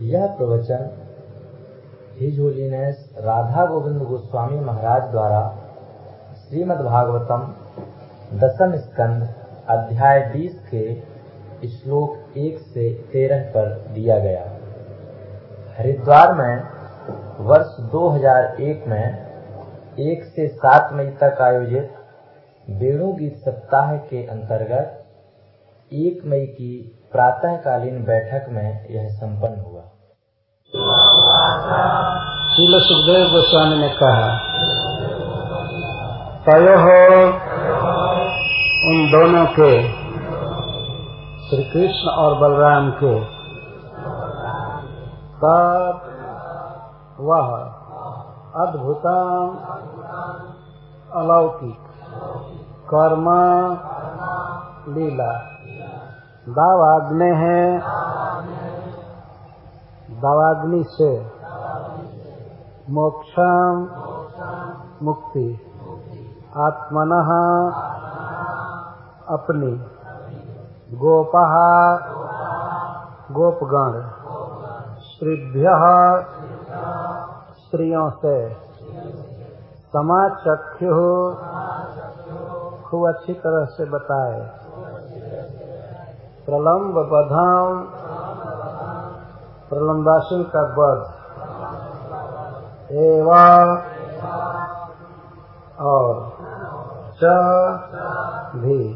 यह प्रवचन his holiness Radha Govind Goswami Maharaj द्वारा श्रीमद् भागवतम दसम स्कंद अध्याय 20 के श्लोक 1 से 13 पर दिया गया। हरिद्वार में वर्ष 2001 में 1 से 7 मई तक आयोजित वेणु गीत सप्ताह के अंतर्गत 1 मई की प्रातःकालीन बैठक में यह संपन्न हुआ। शील सुखदेव गोस्वामी ने कहा, तय हो उन दोनों के श्री कृष्ण और बलराम के तब वह अद्भुतम अलौकिक कर्म लीला, दावाग्नि है, दावाग्नि से मोक्षम मुक्ति। आत्मन अपनी। गोप गोपगण। स्त्रीभ्य स्त्रियों से। समाचख्यु खूब अच्छी तरह से बताए। प्रलम्ब बधाम प्रलम्बासुर का वध। एवं और च भी।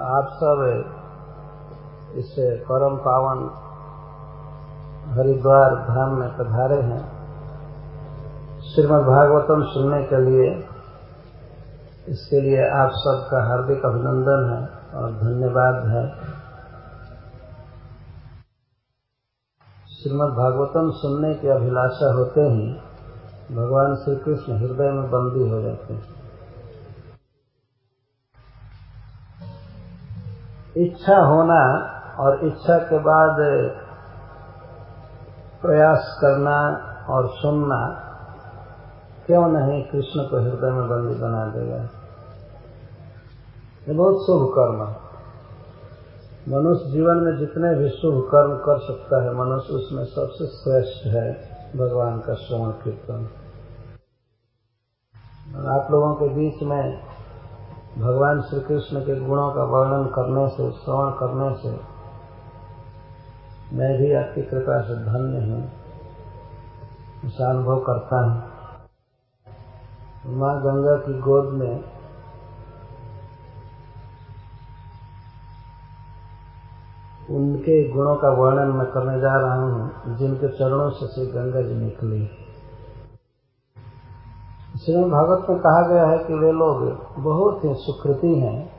आप सब इसे परम पावन हरिद्वार धाम में पधारे हैं। श्रीमद् भागवतम सुनने के लिए इसके लिए आप सबका हार्दिक अभिनंदन है और धन्यवाद है। श्रीमद् भागवतम सुनने की अभिलाषा होते ही भगवान श्री कृष्ण हृदय में बंदी हो जाते हैं। इच्छा होना और इच्छा के बाद प्रयास करना और सुनना क्यों नहीं कृष्ण को हृदय में बंदी बना देगा? ये बहुत शुभ कर्म है। मनुष्य जीवन में जितने भी शुभ कर्म कर सकता है, मनुष्य उसमें सबसे श्रेष्ठ है भगवान का श्रवण कीर्तन। आप लोगों के बीच में भगवान श्री कृष्ण के गुणों का वर्णन करने से, श्रवण करने से मैं भी आपकी कृपा से धन्य हूँ ऐसा अनुभव करता हूँ। माँ गंगा की गोद में उनके गुणों का वर्णन मैं करने जा रहा हूँ, जिनके चरणों से श्री गंगा जी निकली। श्रीमद भागवत में कहा गया है कि वे लोग बहुत ही सुकृति हैं,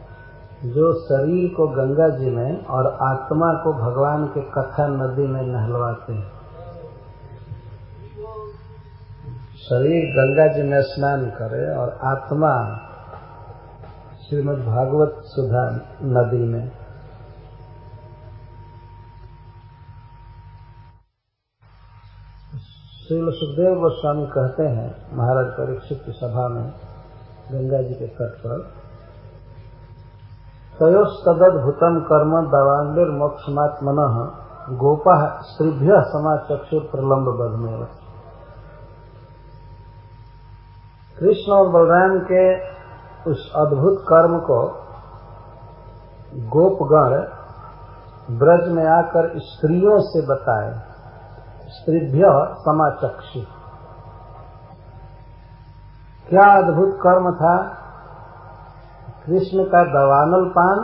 जो शरीर को गंगा जी में और आत्मा को भगवान के कथा नदी में नहलवाते हैं। शरीर गंगा जी में स्नान करे और आत्मा श्रीमद भागवत सुधा नदी में श्रील सुखदेव गोस्वामी कहते हैं, महाराज परीक्षित की सभा में, गंगा जी के तट पर तयोस्तदभुतम कर्म दवांगिर मोक्षमात्मन गोपा स्त्रीभ्य समाचक्षुर प्रलम्ब बधमेव। कृष्ण और बलराम के उस अद्भुत कर्म को गोपगण ब्रज में आकर स्त्रियों से बताए। स्त्रीभ्य समाचक्षु। क्या अद्भुत कर्म था? कृष्ण का दवानल पान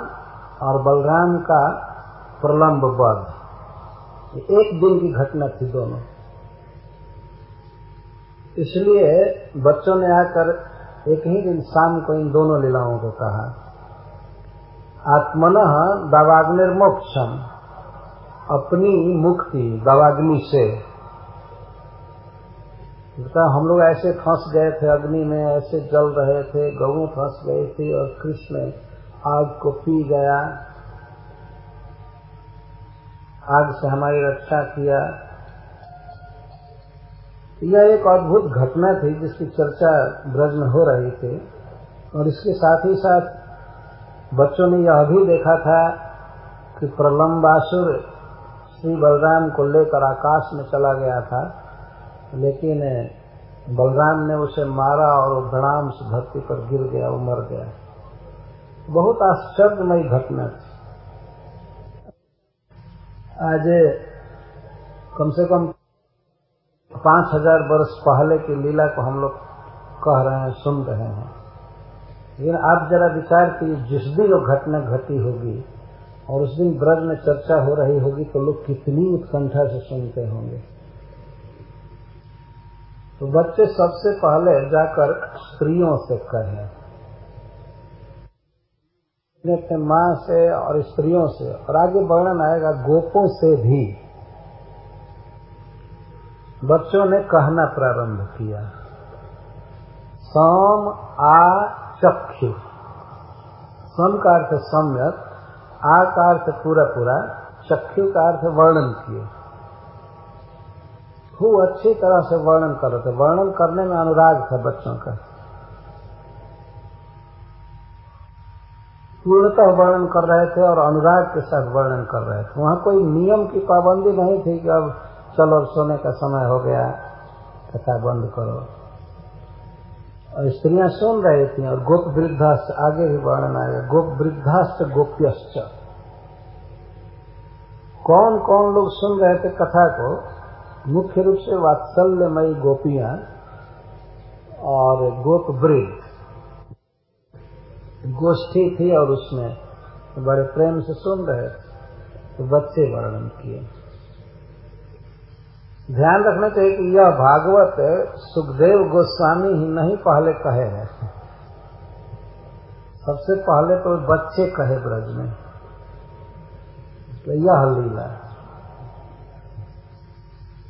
और बलराम का प्रलम्ब वध। एक दिन की घटना थी दोनों। इसलिए बच्चों ने आकर एक ही दिन शाम को इन दोनों लीलाओं को कहा। आत्मन दवाग्निर्मोक्षम। अपनी मुक्ति दवाग्नि से। बता हम लोग ऐसे फंस गए थे अग्नि में, ऐसे जल रहे थे, गऊ फंस गई थी और कृष्ण आग को पी गया। आग से हमारी रक्षा किया। यह एक अद्भुत घटना थी जिसकी चर्चा ब्रज में हो रही थी। और इसके साथ ही साथ बच्चों ने यह भी देखा था कि प्रलम्बासुर श्री बलराम को लेकर आकाश में चला गया था, लेकिन बलराम ने उसे मारा और वो धड़ाम से धरती पर गिर गया, वो मर गया। बहुत आश्चर्यमयी घटना थी। आज कम से कम पाँच हज़ार वर्ष पहले की लीला को हम लोग कह रहे हैं, सुन रहे हैं। लेकिन आप जरा विचार कीजिए, जिस दिन वो घटना घटी होगी और उस दिन ब्रज में चर्चा हो रही होगी तो लोग कितनी उत्कंठा से सुनते होंगे। तो बच्चे सबसे पहले जाकर स्त्रियों से कहें। अपने माँ से और स्त्रियों से, और आगे वर्णन आएगा गोपों से भी। बच्चों ने कहना प्रारंभ किया। सम आ चक्षु। सम का अर्थ सम्यक। आ का अर्थ पूरा पूरा चक्षु का अर्थ वर्णन किए। खूब अच्छी तरह से वर्णन कर रहे थे वर्णन करने में अनुराग था बच्चों का। पूर्णतः वर्णन कर रहे थे और अनुराग के साथ वर्णन कर रहे थे। वहाँ कोई नियम की पाबंदी नहीं थी कि अब चलो सोने का समय हो गया, कथा बंद करो। और स्त्रियाँ सुन रही थी, और गोप वृद्धाश्च आगे भी वर्णन आएगा, गोप वृद्धाश्च गोप्यश्च। कौन कौन लोग सुन रहे थे कथा को? मुख्य रूप से वात्सल्यमयी गोपियाँ और गोप वृद्ध। गोष्ठी थी और उसमें बड़े प्रेम से सुन रहे थे तो बच्चे वर्णन किए। ध्यान रखना चाहिए कि यह भागवत सुखदेव गोस्वामी ही नहीं पहले कहे हैं। सबसे पहले तो बच्चे कहे ब्रज में। तो यह लीला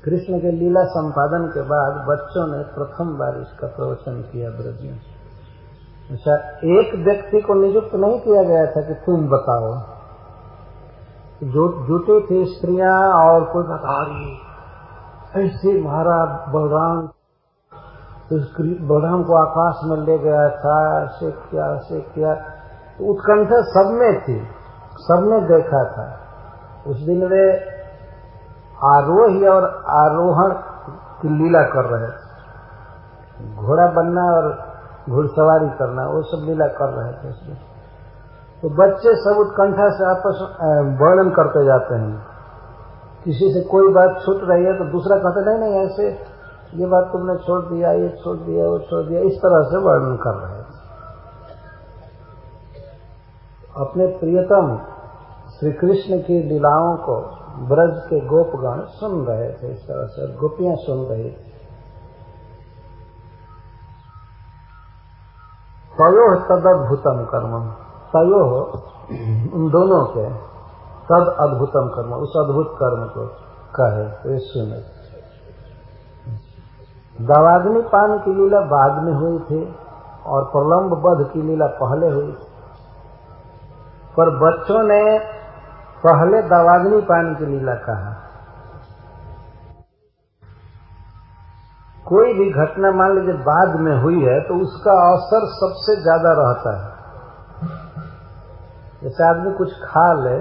कृष्ण के लीला संपादन के बाद बच्चों ने प्रथम बार इसका प्रवचन किया ब्रज में। अच्छा एक व्यक्ति को नियुक्त नहीं किया गया था कि तुम बताओ। जुटे थे स्त्रियाँ और कोई बता रही ऐसे महाराज बलराम बलराम को आकाश में ले गया था, ऐसे क्या ऐसे क्या। तो उत्कंठा सब में थी सबने देखा था। उस दिन वे आरोही और आरोहण की लीला कर रहे थे। घोड़ा बनना और घुड़सवारी करना, वो सब लीला कर रहे थे। उसमें तो बच्चे सब उत्कंठा से आपस वर्णन करते जाते हैं। किसी से कोई बात छूट रही है तो दूसरा कहते नहीं नहीं ऐसे ये बात तुमने छोड़ दिया ये छोड़ दिया वो छोड़ दिया इस तरह से वर्णन कर रहे थे अपने प्रियतम श्री कृष्ण की लीलाओं को ब्रज के गोपगण सुन रहे थे इस तरह से गोपियाँ सुन रही थी तयो तद अद्भुतम कर्म तयो उन दोनों के तद अद्भुतम कर्म, उस अद्भुत कर्म को कहे तो ये सुने। दवाग्नि पान की लीला बाद में हुई थी और प्रलम्ब बध की लीला पहले हुई थी। पर बच्चों ने पहले दवाग्नि पान की लीला कहा। कोई भी घटना मान लीजिए बाद में हुई है तो उसका असर सबसे ज़्यादा रहता है। जैसे आदमी कुछ खा ले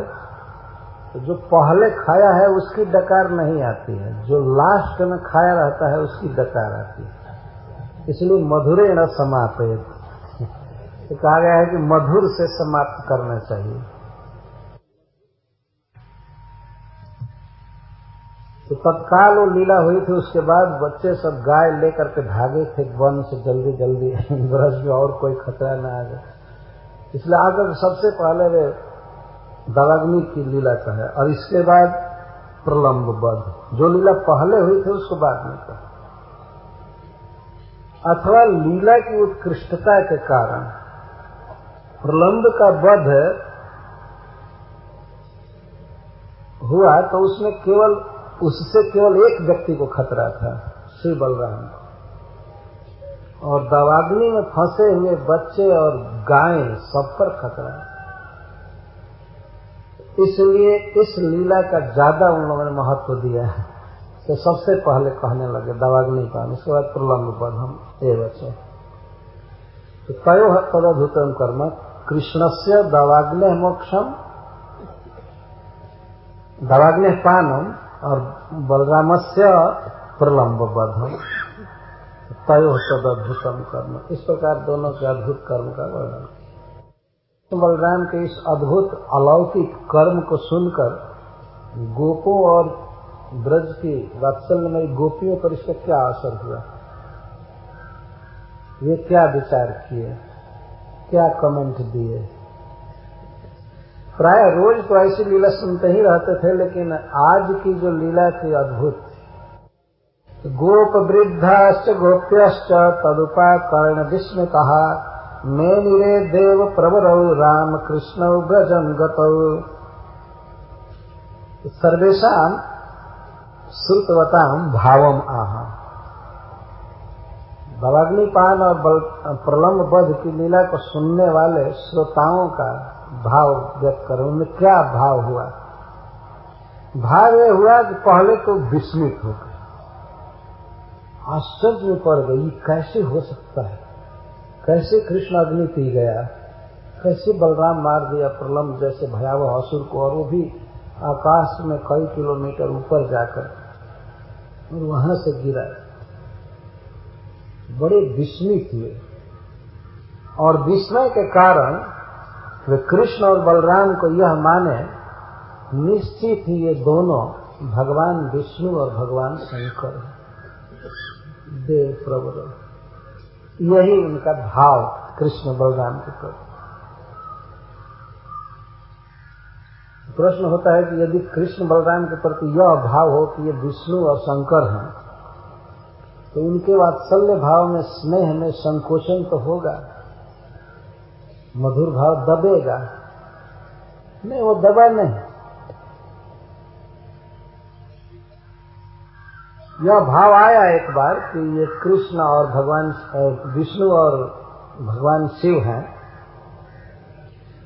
तो जो पहले खाया है उसकी डकार नहीं आती है। जो लास्ट में खाया रहता है उसकी डकार आती है। इसलिए मधुरे न समापित तो कहा गया है कि मधुर से समाप्त करना चाहिए। तो तत्काल वो लीला हुई थी, उसके बाद बच्चे सब गाय लेकर के भागे थे वन से जल्दी जल्दी। ब्रज में और कोई खतरा न आ जाए। इसलिए आकर सबसे पहले वे दवाग्नि की लीला का है। और इसके बाद प्रलम्ब बध। जो लीला पहले हुई थी, उसको बाद में कहा। अथवा लीला की उत्कृष्टता के कारण प्रलम्ब का वध हुआ तो उसमें केवल, उससे केवल एक व्यक्ति को खतरा था, श्री बलराम को। और दवाग्नि में फंसे हुए बच्चे और गायें सब पर खतरा इसलिए इस लीला का ज़्यादा उन लोगों ने महत्व दिया है। तो सबसे पहले कहने लगे दवाग्नि का उसके बाद प्रलम्ब पद हम ए बच्चे तो तय तदभूतम कर्म कृष्ण से दवाग्नि मोक्षम, दवाग्नि पानम, और बलराम से प्रलम्ब बधम तय तद अद्भुतम कर्म। इस प्रकार दोनों के अद्भुत कर्म का वर्णन। बलराम के इस अद्भुत अलौकिक कर्म को सुनकर गोपों और ब्रज की वात्सल्य गोपियों पर इसका क्या असर हुआ? वे क्या विचार किए? क्या कमेंट दिए? प्राय रोज तो ऐसी लीला सुनते ही रहते थे, लेकिन आज की जो लीला थी अद्भुत। गोप वृद्धाश्च गोप्यश्च तदुपा कर्ण विस्मित मे निरे देव प्रवरौ राम कृष्ण ब्रजम गतौ सर्वेशा श्रुतवताम भावम आह। भवाग्निपान और प्रलम्ब बध की लीला को सुनने वाले श्रोताओं का भाव व्यक्त करो उनमें क्या भाव हुआ। भाव यह हुआ कि पहले तो विस्मित हो गए। आश्चर्य में पड़ गई कैसे हो सकता है? कैसे कृष्ण अग्नि पी गया? कैसे बलराम मार दिया प्रलम्ब जैसे भयावह असुर को और वो भी आकाश में कई किलोमीटर ऊपर जाकर और वहाँ से गिरा। बड़े विस्मित हुए। और विस्मय के कारण वे कृष्ण और बलराम को यह माने, निश्चित ही ये दोनों भगवान विष्णु और भगवान शंकर देव प्रवर यही उनका भाव कृष्ण बलराम के प्रति। प्रश्न होता है कि यदि कृष्ण बलराम के प्रति यह भाव हो कि ये विष्णु और शंकर हैं तो उनके वात्सल्य भाव में स्नेह में संकोचन तो होगा, मधुर भाव दबेगा। नहीं, वो दबा नहीं। यह भाव आया एक बार कि ये कृष्ण और भगवान विष्णु और भगवान शिव हैं।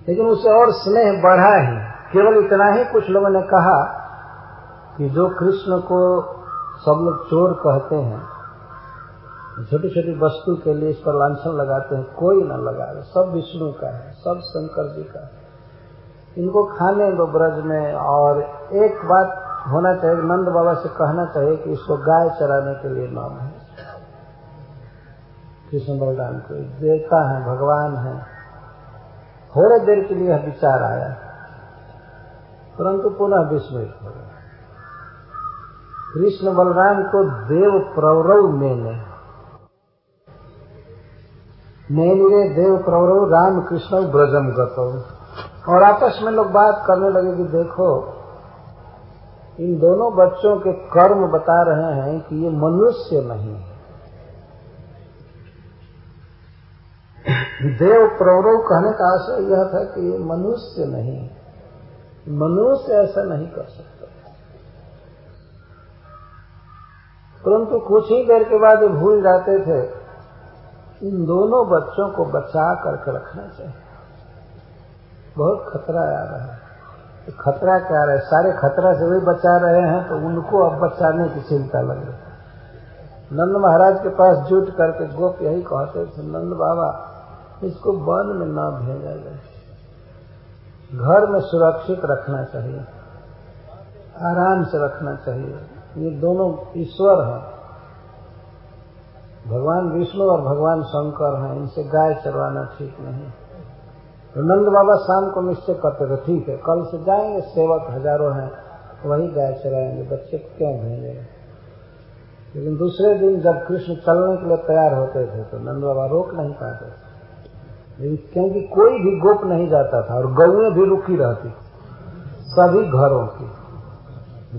लेकिन उसे और स्नेह बढ़ा ही। केवल इतना ही कुछ लोगों ने कहा कि जो कृष्ण को सब लोग चोर कहते हैं छोटी छोटी वस्तु के लिए इस पर लाछन लगाते हैं, कोई न लगाए। सब विष्णु का है, सब शंकर जी का है। इनको खाने दो ब्रज में और एक बात होना चाहिए नंद बाबा से कहना चाहिए कि इसको गाय चराने के लिए नाम है। कृष्ण बलराम को देवता है, भगवान है। थोड़े देर के लिए विचार आया, परंतु पुनः विस्मृत हो गया। कृष्ण बलराम को देव प्रवरव मेने। मेरे देव प्रवरव राम कृष्ण ब्रजम गतो। और आपस में लोग बात करने लगे कि देखो इन दोनों बच्चों के कर्म बता रहे हैं कि ये मनुष्य नहीं है। देव प्रवरव कहने का आशय यह था कि ये मनुष्य नहीं है। मनुष्य ऐसा नहीं कर सकता। परंतु कुछ ही देर के बाद भूल जाते थे। इन दोनों बच्चों को बचा करके रखना चाहिए। बहुत खतरा आ रहा है। तो खतरा क्या है? सारे खतरा से वही बचा रहे हैं तो उनको अब बचाने की चिंता लग रही नंद महाराज के पास जुट करके गोप यही कहते थे नंद बाबा, इसको वन में न भेजा जाए। घर में सुरक्षित रखना चाहिए, आराम से रखना चाहिए। ये दोनों ईश्वर हैं। भगवान विष्णु और भगवान शंकर हैं, इनसे गाय चरवाना ठीक नहीं तो नंद बाबा शाम को निश्चय करते थे, ठीक है, कल से जाएँगे, सेवक हज़ारों हैं, वही गाय चराएँगे बच्चे को क्यों भेजेंगे लेकिन दूसरे दिन जब कृष्ण चलने के लिए तैयार होते थे तो नंद बाबा रोक नहीं पाते थे। क्योंकि कोई भी गोप नहीं जाता था, और गौएँ भी रुकी रहती सभी घरों की।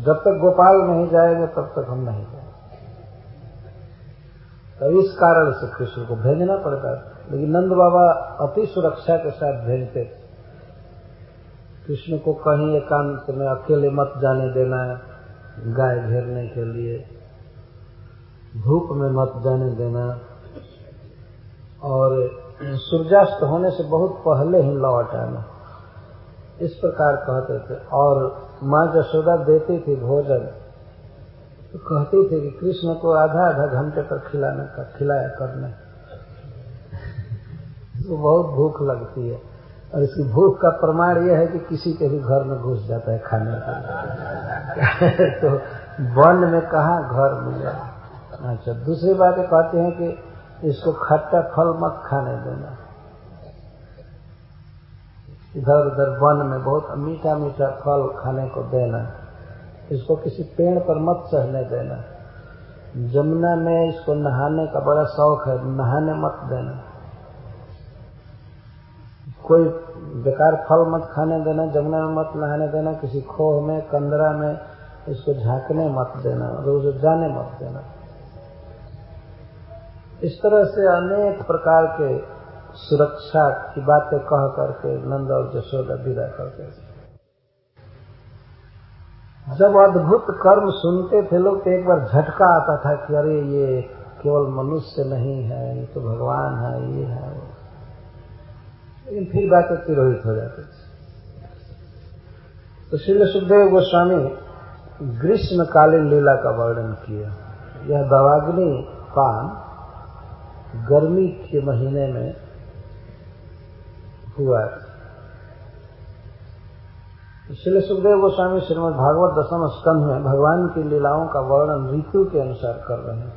जब तक गोपाल नहीं जाएँगे, तब तक हम नहीं जाएँगे। तो इस कारण से कृष्ण को भेजना पड़ता था। लेकिन नंद बाबा अति सुरक्षा के साथ भेजते। थे कृष्ण को कहीं एकांत में अकेले मत जाने देना, गाय घेरने के लिए, धूप में मत जाने देना, और सूर्यास्त होने से बहुत पहले ही लौट आना। इस प्रकार कहते थे। और माँ जशोदा देती थी भोजन। तो कहती थी कि कृष्ण को आधा आधा घंटे तक खिलाने का खिलाया करने। तो बहुत भूख लगती है। और इसकी भूख का प्रमाण यह है कि किसी के भी घर में घुस जाता है खाने के। तो वन में कहा घर मिला अच्छा दूसरी बात कहते हैं कि इसको खट्टा फल मत खाने देना। इधर उधर वन में बहुत मीठा मीठा फल खाने को देना। इसको किसी पेड़ पर मत चढ़ने देना। जमुना में इसको नहाने का बड़ा शौक है, नहाने मत देना। कोई बेकार फल मत खाने देना जमुना में मत नहाने देना, किसी खोह में, कंदरा में, इसको झांकने मत देना, रोज जाने मत देना। इस तरह से अनेक प्रकार के सुरक्षा की बातें कह करके नंद और जशोदा विदा करते थे। जब अद्भुत कर्म सुनते थे लोग तो एक बार झटका आता था कि अरे, ये केवल मनुष्य नहीं है, ये तो भगवान है, ये है। लेकिन फिर बातें तिरोहित हो जाती थी तो श्री सुखदेव गोस्वामी ग्रीष्मकालीन लीला का वर्णन किया। यह दवाग्नि पान गर्मी के महीने में हुआ। श्री सुखदेव गोस्वामी श्रीमद भागवत दशम स्कंध में भगवान की लीलाओं का वर्णन ऋतु के अनुसार कर रहे हैं।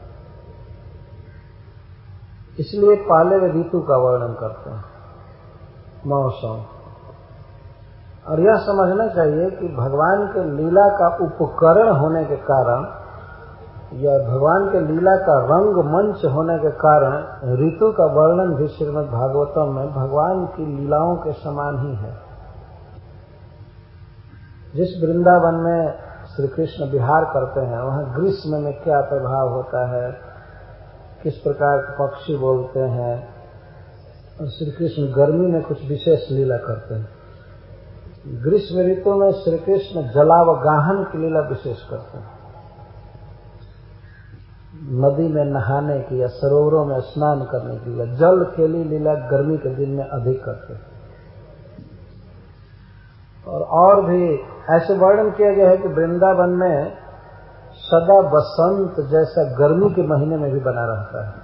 इसलिए पहले वे ऋतु का वर्णन करते हैं। मौसम और यह समझना चाहिए कि भगवान के लीला का उपकरण होने के कारण, या भगवान के लीला का रंग मंच होने के कारण, ऋतु का वर्णन भी श्रीमद भागवतम में भगवान की लीलाओं के समान ही है। जिस वृंदावन में श्री कृष्ण विहार करते हैं, वहाँ ग्रीष्म में क्या प्रभाव होता है, किस प्रकार के पक्षी बोलते हैं और श्री कृष्ण गर्मी में कुछ विशेष लीला करते हैं। ग्रीष्म ऋतु में श्री कृष्ण जलावगाहन की लीला विशेष करते हैं। नदी में नहाने की या सरोवरों में स्नान करने की लीला जल खेली लीला गर्मी के दिन में अधिक करते हैं। और और भी ऐसे वर्णन किया गया है कि वृंदावन में सदा बसंत जैसा गर्मी के महीने में भी बना रहता है।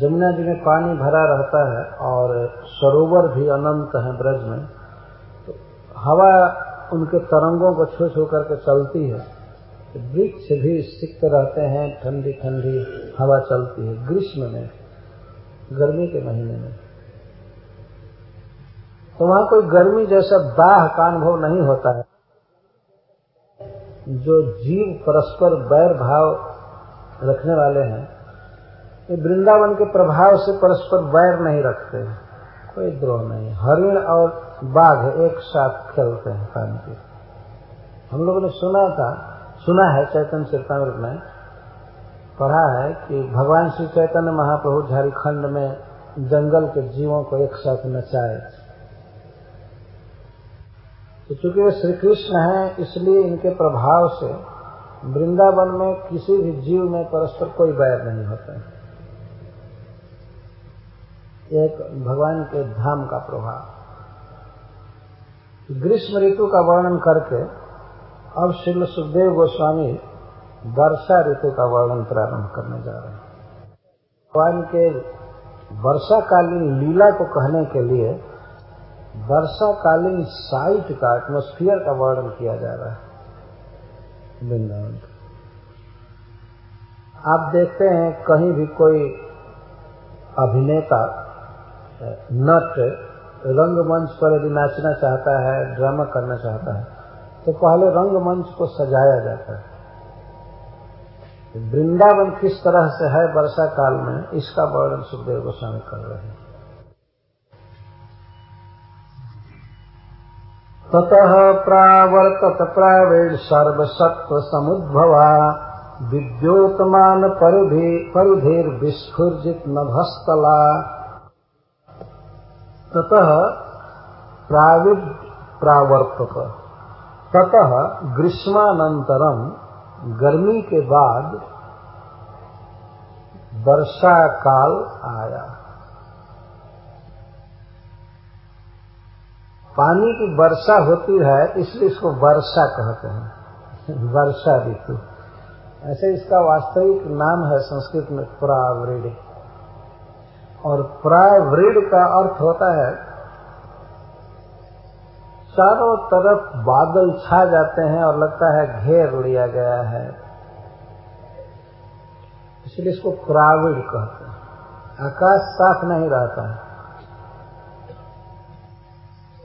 जमुना जी में पानी भरा रहता है और सरोवर भी अनंत है ब्रज में तो हवा उनके तरंगों को छू छू करके चलती है। वृक्ष भी सिक्त रहते हैं, ठंडी ठंडी हवा चलती है, ग्रीष्म में, गर्मी के महीने में। तो वहाँ कोई गर्मी जैसा दाह का अनुभव नहीं होता है। जो जीव परस्पर बैर भाव रखने वाले हैं ये वृंदावन के प्रभाव से परस्पर वैर नहीं रखते कोई द्रोह नहीं। हरिण और बाघ एक साथ खेलते हैं के। हम लोगों ने सुना था, सुना है चैतन्य चेतामृत में, पढ़ा है कि भगवान श्री चैतन्य महाप्रभु झारखंड में जंगल के जीवों को एक साथ नचाए। तो चूँकि वे श्री कृष्ण हैं, इसलिए इनके प्रभाव से वृंदावन में किसी भी जीव में परस्पर कोई बैर नहीं होता है। एक भगवान के धाम का प्रभाव। ग्रीष्म ऋतु का वर्णन करके अब श्री सुखदेव गोस्वामी वर्षा ऋतु का वर्णन प्रारंभ करने जा रहे हैं। भगवान के वर्षाकालीन लीला को कहने के लिए वर्षाकालीन साइट का एटमोस्फियर का वर्णन किया जा रहा है। वृंदावन आप देखते हैं कहीं भी कोई अभिनेता नट, रंगमंच पर यदि नाचना चाहता है ड्रामा करना चाहता है तो पहले रंगमंच को सजाया जाता है। वृंदावन किस तरह से है वर्षा काल में, इसका वर्णन सुखदेव गोस्वामी कर रहे हैं। ततः प्रावर्तत प्रावेण सर्वसत्व समुद्भवा, विद्योतमान परिधे परिधेर विस्फुर्जित नभस्तला ततः प्राविड प्रावर्तत। ततः ग्रीष्मानंतरम गर्मी के बाद वर्षा काल आया। पानी की वर्षा होती है, इसलिए इसको वर्षा कहते हैं। वर्षा ऋतु। ऐसे इसका वास्तविक नाम है संस्कृत में प्रावृणि। और प्राय प्रावृड का अर्थ होता है, चारों तरफ़ बादल छा जाते हैं और लगता है घेर लिया गया है। इसलिए इसको प्राविड कहते हैं। आकाश साफ़ नहीं रहता है।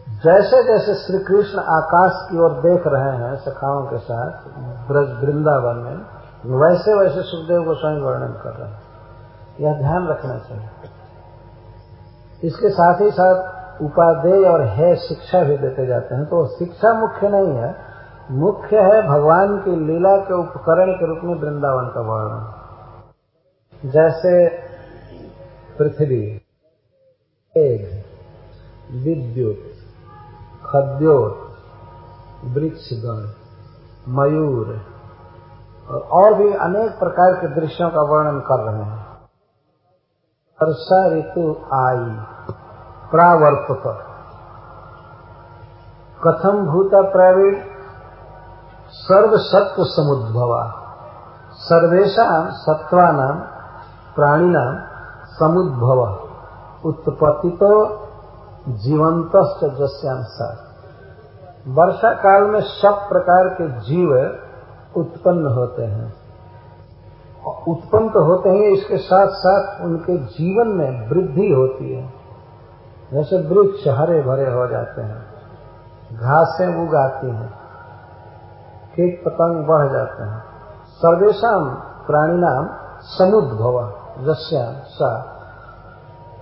जैसे जैसे श्री कृष्ण आकाश की ओर देख रहे हैं सखाओं के साथ, ब्रज वृंदावन में वैसे वैसे सुखदेव गोस्वामी वर्णन कर रहे हैं। यह ध्यान रखना चाहिए। इसके साथ ही साथ उपादेय और है शिक्षा भी देते जाते हैं। तो शिक्षा मुख्य नहीं है। मुख्य है भगवान की लीला के उपकरण के रूप में वृंदावन का वर्णन। जैसे पृथ्वी विद्युत, खद्योत, वृक्षगण, मयूर और भी अनेक प्रकार के दृश्यों का वर्णन कर रहे हैं। वर्षा ऋतु आई। प्रावर्तक कथम भूत प्रवीण सर्व सत्व समुद्भवा सर्वेशा सत्वानां प्राणिनां समुद्भव। उत्पत्ति तो जीवंत जस्यांसा। वर्षा काल में सब प्रकार के जीव उत्पन्न होते हैं। उत्पन्न तो होते हैं, इसके साथ साथ उनके जीवन में वृद्धि होती है। जैसे वृक्ष हरे भरे हो जाते हैं, घासें उगाती हैं, कीट पतंग बढ़ जाते हैं। सर्वेशम प्राणिनाम समुद्भव जस्या सा।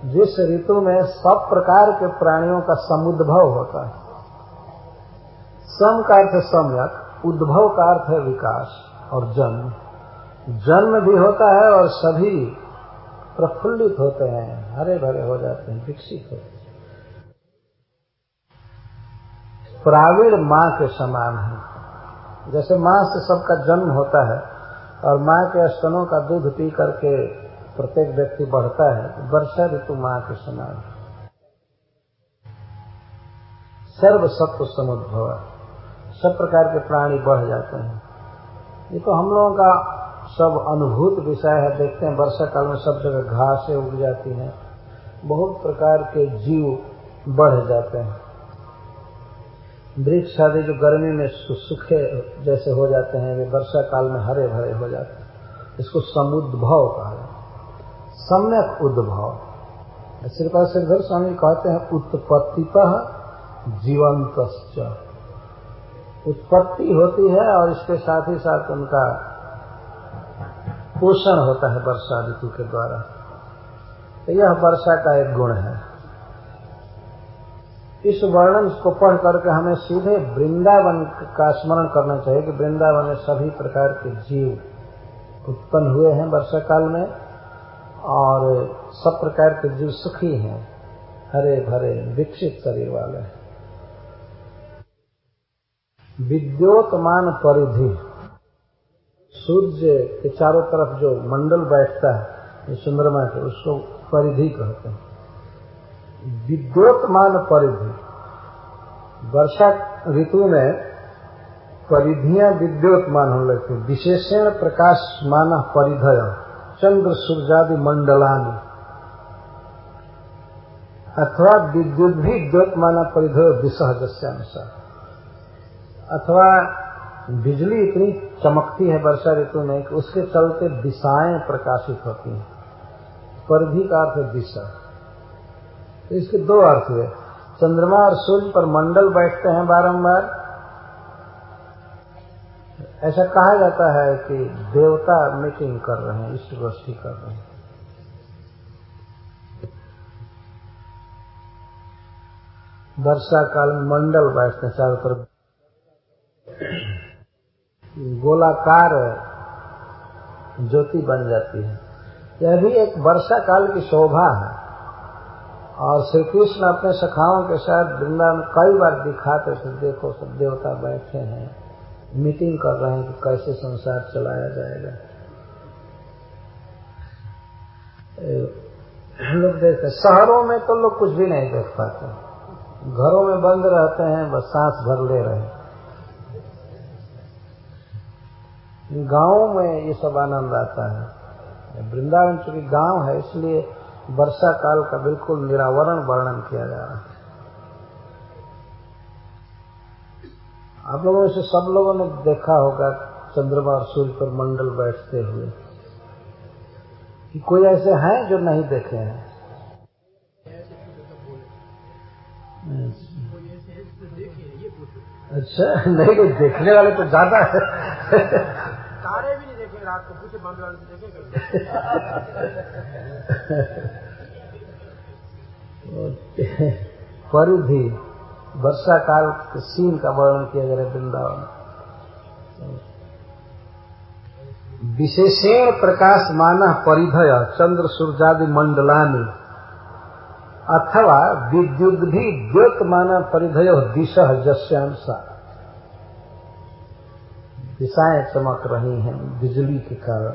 जिस ऋतु में सब प्रकार के प्राणियों का समुद्भव होता है, सम का अर्थ सम्यक, उद्भव का अर्थ है विकास और जन्म। जन्म भी होता है और सभी प्रफुल्लित होते हैं, हरे भरे हो जाते हैं, विकसित होते हैं। प्रावीण माँ के समान है। जैसे माँ से सबका जन्म होता है और माँ के स्तनों का दूध पी करके प्रत्येक व्यक्ति बढ़ता है वर्षा ऋतु माँ के समान सर्व सत्व समुद्भव सब प्रकार के प्राणी बढ़ जाते हैं। ये तो हम लोगों का सब अनुभूत विषय है। देखते हैं वर्षा काल में सब जगह घासें उग जाती हैं। बहुत प्रकार के जीव बढ़ जाते हैं। वृक्ष आदि जो गर्मी में सूखे जैसे हो जाते हैं, वे वर्षा काल में हरे भरे हो जाते हैं। इसको समुद्भव कहा जाता सम्यक उद्भव। श्रीपाद श्रीधर स्वामी कहते हैं उत्पत्ति जीवंत उत्पत्ति होती है और इसके साथ ही साथ उनका पोषण होता है वर्षा ऋतु के द्वारा। तो यह वर्षा का एक गुण है। इस वर्णन को पढ़ करके हमें सीधे वृंदावन का स्मरण करना चाहिए कि वृंदावन में सभी प्रकार के जीव उत्पन्न हुए हैं वर्षा काल में और सब प्रकार के जीव सुखी हैं हरे भरे विकसित शरीर वाले हैं। विद्योतमान परिधि। सूर्य के चारों तरफ़ जो मंडल बैठता है चंद्रमा के उसको परिधि कहते हैं। विद्योतमान परिधि। वर्षा ऋतु में परिधियाँ विद्योतमान होने लगती विशेषण प्रकाश माना परिधय, चंद्र सूर्यादि मंडलानी। अथवा विद्युत भी द्योतमाना परिधय विसहजस्यानुसार अथवा बिजली इतनी चमकती है वर्षा ऋतु में कि उसके चलते दिशाएँ प्रकाशित होती हैं। परिधि का अर्थ दिशा। तो इसके दो अर्थ हुए। चंद्रमा और सूर्य पर मंडल बैठते हैं बारंबार। ऐसा कहा जाता है कि देवता मीटिंग कर रहे हैं, इष्ट गोष्ठी कर रहे हैं। वर्षा काल में मंडल बैठते हैं चारों तरफ़। गोलाकार ज्योति बन जाती है। यह भी एक वर्षा काल की शोभा है। और श्री कृष्ण अपने सखाओं के साथ वृंदावन कई बार दिखाते थे, देखो सब देवता बैठे हैं, मीटिंग कर रहे हैं कि कैसे संसार चलाया जाएगा। लोग देखते शहरों में तो लोग कुछ भी नहीं देख पाते। घरों में बंद रहते हैं, बस सांस भर ले रहे गाँवों में ये सब आनंद आता है। वृंदावन चूँकि गाँव है, इसलिए वर्षा काल का बिल्कुल निरावरण वर्णन किया जा रहा है। आप लोगों में से सब लोगों ने देखा होगा, चंद्रमा और सूर्य पर मंडल बैठते हुए, कि कोई ऐसे हैं जो नहीं देखे हैं। अच्छा नहीं, देखने वाले तो ज़्यादा है। रात देखे परिधि वर्षा काल के सीन का वर्णन किया है वृंदावन। विशेषेण प्रकाश माना परिधय, चंद्र सूर्यादि मंडलानी, अथवा विद्युत भी द्योत माना परिधय, दिश जस्यांसा दिशाएँ चमक रही हैं बिजली के कारण।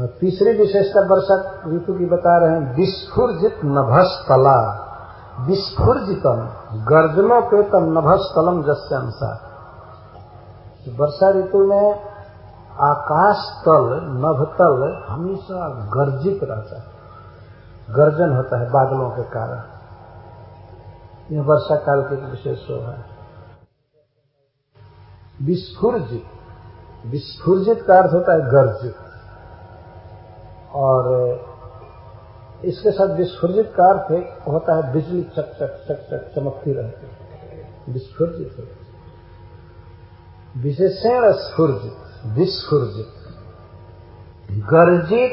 और तीसरी विशेषता वर्षा ऋतु की बता रहे हैं, विस्फुर्जित नभस्थला। विस्फुर्जितम, गर्जनोपेतम नभस्थलम अनुसार वर्षा ऋतु में आकाश तल नभतल हमेशा गर्जित रहता है। गर्जन होता है बादलों के कारण। यह वर्षा काल की एक विशेष शोभा है। विस्फुर्जित। विस्फुर्जित का अर्थ होता है गर्जित। और, इसके साथ विस्फुर्जित का अर्थ होता है बिजली चक चक चक चक, चमकती रहती विस्फुर्जित विशेषण स्फुर्जित, विस्फुर्जित। गर्जित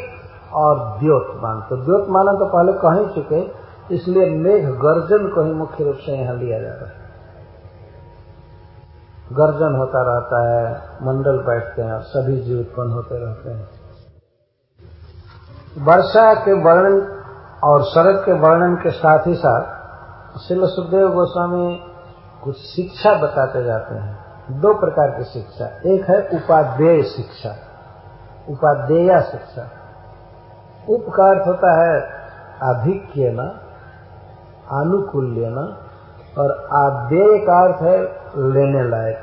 और द्योतमान तो द्योतमान तो पहले कह ही चुके इसलिए मेघ गर्जन को ही मुख्य रूप से यहाँ लिया जा रहा है। गर्जन होता रहता है, मंडल बैठते हैं और सभी जीव उत्पन्न होते रहते हैं। वर्षा के वर्णन और शरद के वर्णन के साथ ही साथ शिल सुखदेव गोस्वामी कुछ शिक्षा बताते जाते हैं। दो प्रकार की शिक्षा। एक है उपादेय शिक्षा उपादेय शिक्षा। उप का अर्थ होता है आधिक्य न आनुकूल्य न और आदेय का अर्थ है लेने लायक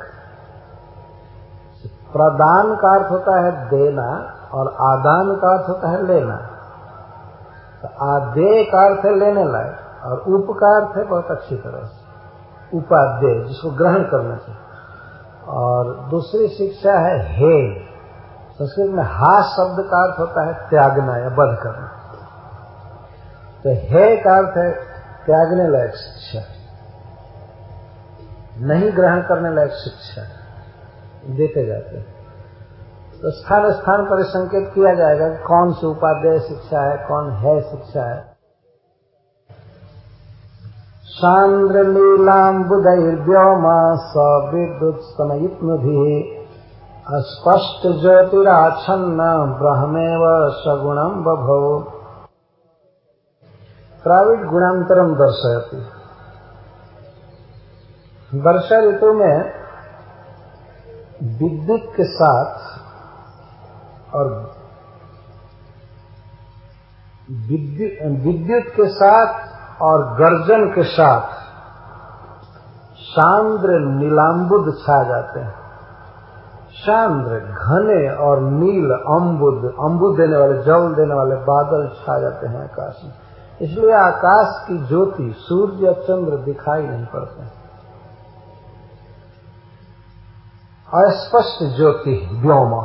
प्रदान का अर्थ होता है देना और आदान का अर्थ होता है लेना। तो आदेय का अर्थ है लेने लायक और उप का अर्थ है बहुत अच्छी तरह से। उपादेय जिसको ग्रहण करना चाहिए। और दूसरी शिक्षा है हे। संस्कृत में हा शब्द का अर्थ होता है त्यागना या बध करना। तो हे का अर्थ है त्यागने लायक शिक्षा। नहीं ग्रहण करने लायक शिक्षा। देते जाते हैं। तो स्थान स्थान पर संकेत किया जाएगा कि कौन सी उपाध्याय शिक्षा है, कौन है शिक्षा है। सांद्र नीलाम बुदैर्व्योमा स विद्युत स्तमयित्म भी अस्पष्ट ज्योतिराछन्न ब्रह्मेव सगुणम बभो। गुणांतरम दर्शयती। वर्षा ऋतु में विद्युत के साथ और विद्युत के साथ और गर्जन के साथ सांद्र नीलाम्बुद छा जाते हैं। सांद्र घने और नील अम्बुद अम्बुद देने वाले, जल देने वाले बादल छा जाते हैं आकाश में। इसलिए आकाश की ज्योति सूर्य चंद्र दिखाई नहीं पड़ते। अस्पष्ट ज्योति व्योमा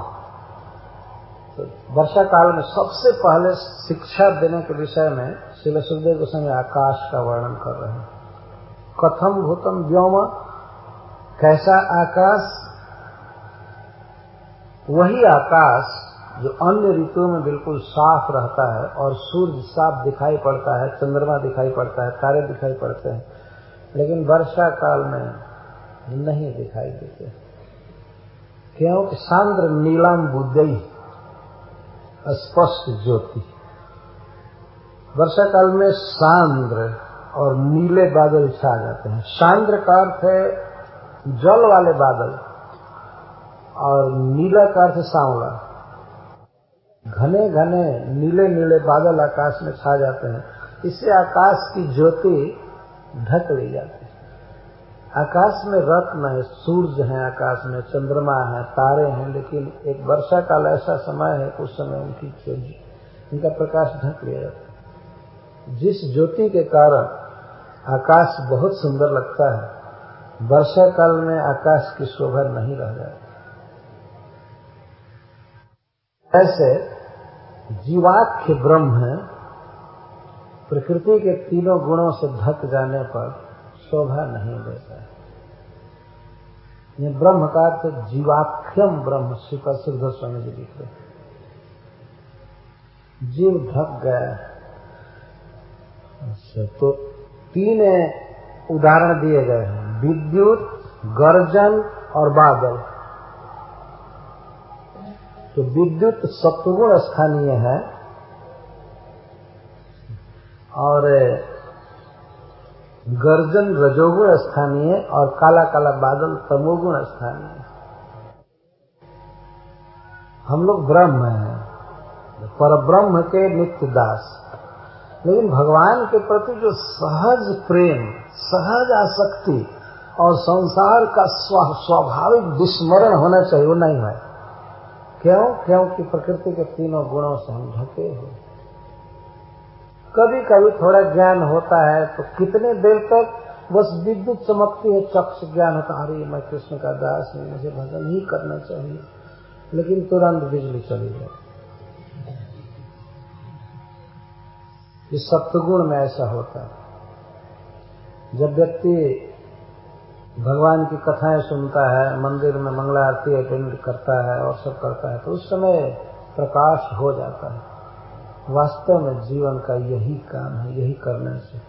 तो वर्षा काल में सबसे पहले शिक्षा देने के विषय में श्री सुखदेव गोस्वामी आकाश का वर्णन कर रहे हैं। कथम भूतम व्योम कैसा आकाश? वही आकाश जो अन्य ऋतुओं में बिल्कुल साफ़ रहता है और सूर्य साफ़ दिखाई पड़ता है, चंद्रमा दिखाई पड़ता है, तारे दिखाई पड़ते हैं, लेकिन वर्षा काल में नहीं दिखाई देते। क्योंकि सांद्र नीलाम बुद्धई स्पष्ट ज्योति। वर्षा काल में सांद्र और नीले बादल छा जाते हैं। सांद्र का अर्थ है जल वाले बादल और नीला का अर्थ सांवला। घने घने नीले नीले बादल आकाश में छा जाते हैं। इससे आकाश की ज्योति ढक ली जाती है। आकाश में रत्न है सूर्य है आकाश में, चंद्रमा है, तारे हैं, लेकिन एक वर्षा काल ऐसा समय है उस समय उनकी इनका प्रकाश ढक लिया जाता है। जिस ज्योति के कारण आकाश बहुत सुंदर लगता है, वर्षा काल में आकाश की शोभा नहीं रह जाती। ऐसे जीवाख्य ब्रह्म है, प्रकृति के तीनों गुणों से ढक जाने पर शोभा नहीं देता ये ब्रह्म का अर्थ जीवाख्यम ब्रह्म, श्रीपद सिद्ध स्वामी जी लिख रहे जीव ढक गया। अच्छा तो तीन उदाहरण दिए गए हैं। विद्युत, गर्जन और बादल। तो विद्युत सत्वगुण स्थानीय है। और गर्जन रजोगुण स्थानीय और काला काला बादल तमोगुण स्थानीय। हम लोग ब्रह्म हैं पर ब्रह्म के नित्य दास लेकिन भगवान के प्रति जो सहज प्रेम, सहज आसक्ति और संसार का स्वाभाविक विस्मरण होना चाहिए, वो नहीं है। क्यों? क्योंकि प्रकृति के तीनों गुणों से हम ढके हुए कभी कभी थोड़ा ज्ञान होता है तो कितने देर तक बस विद्युत चमकती है, चक्ष ज्ञान होता अरे, मैं कृष्ण का दास हूँ मुझे भजन ही करना चाहिए। लेकिन तुरंत बिजली चली जाए इस सप्तगुण में ऐसा होता है। जब व्यक्ति भगवान की कथाएँ सुनता है, मंदिर में मंगला आरती अटेंड करता है और सब करता है तो उस समय प्रकाश हो जाता है। वास्तव में जीवन का यही काम है, यही करने से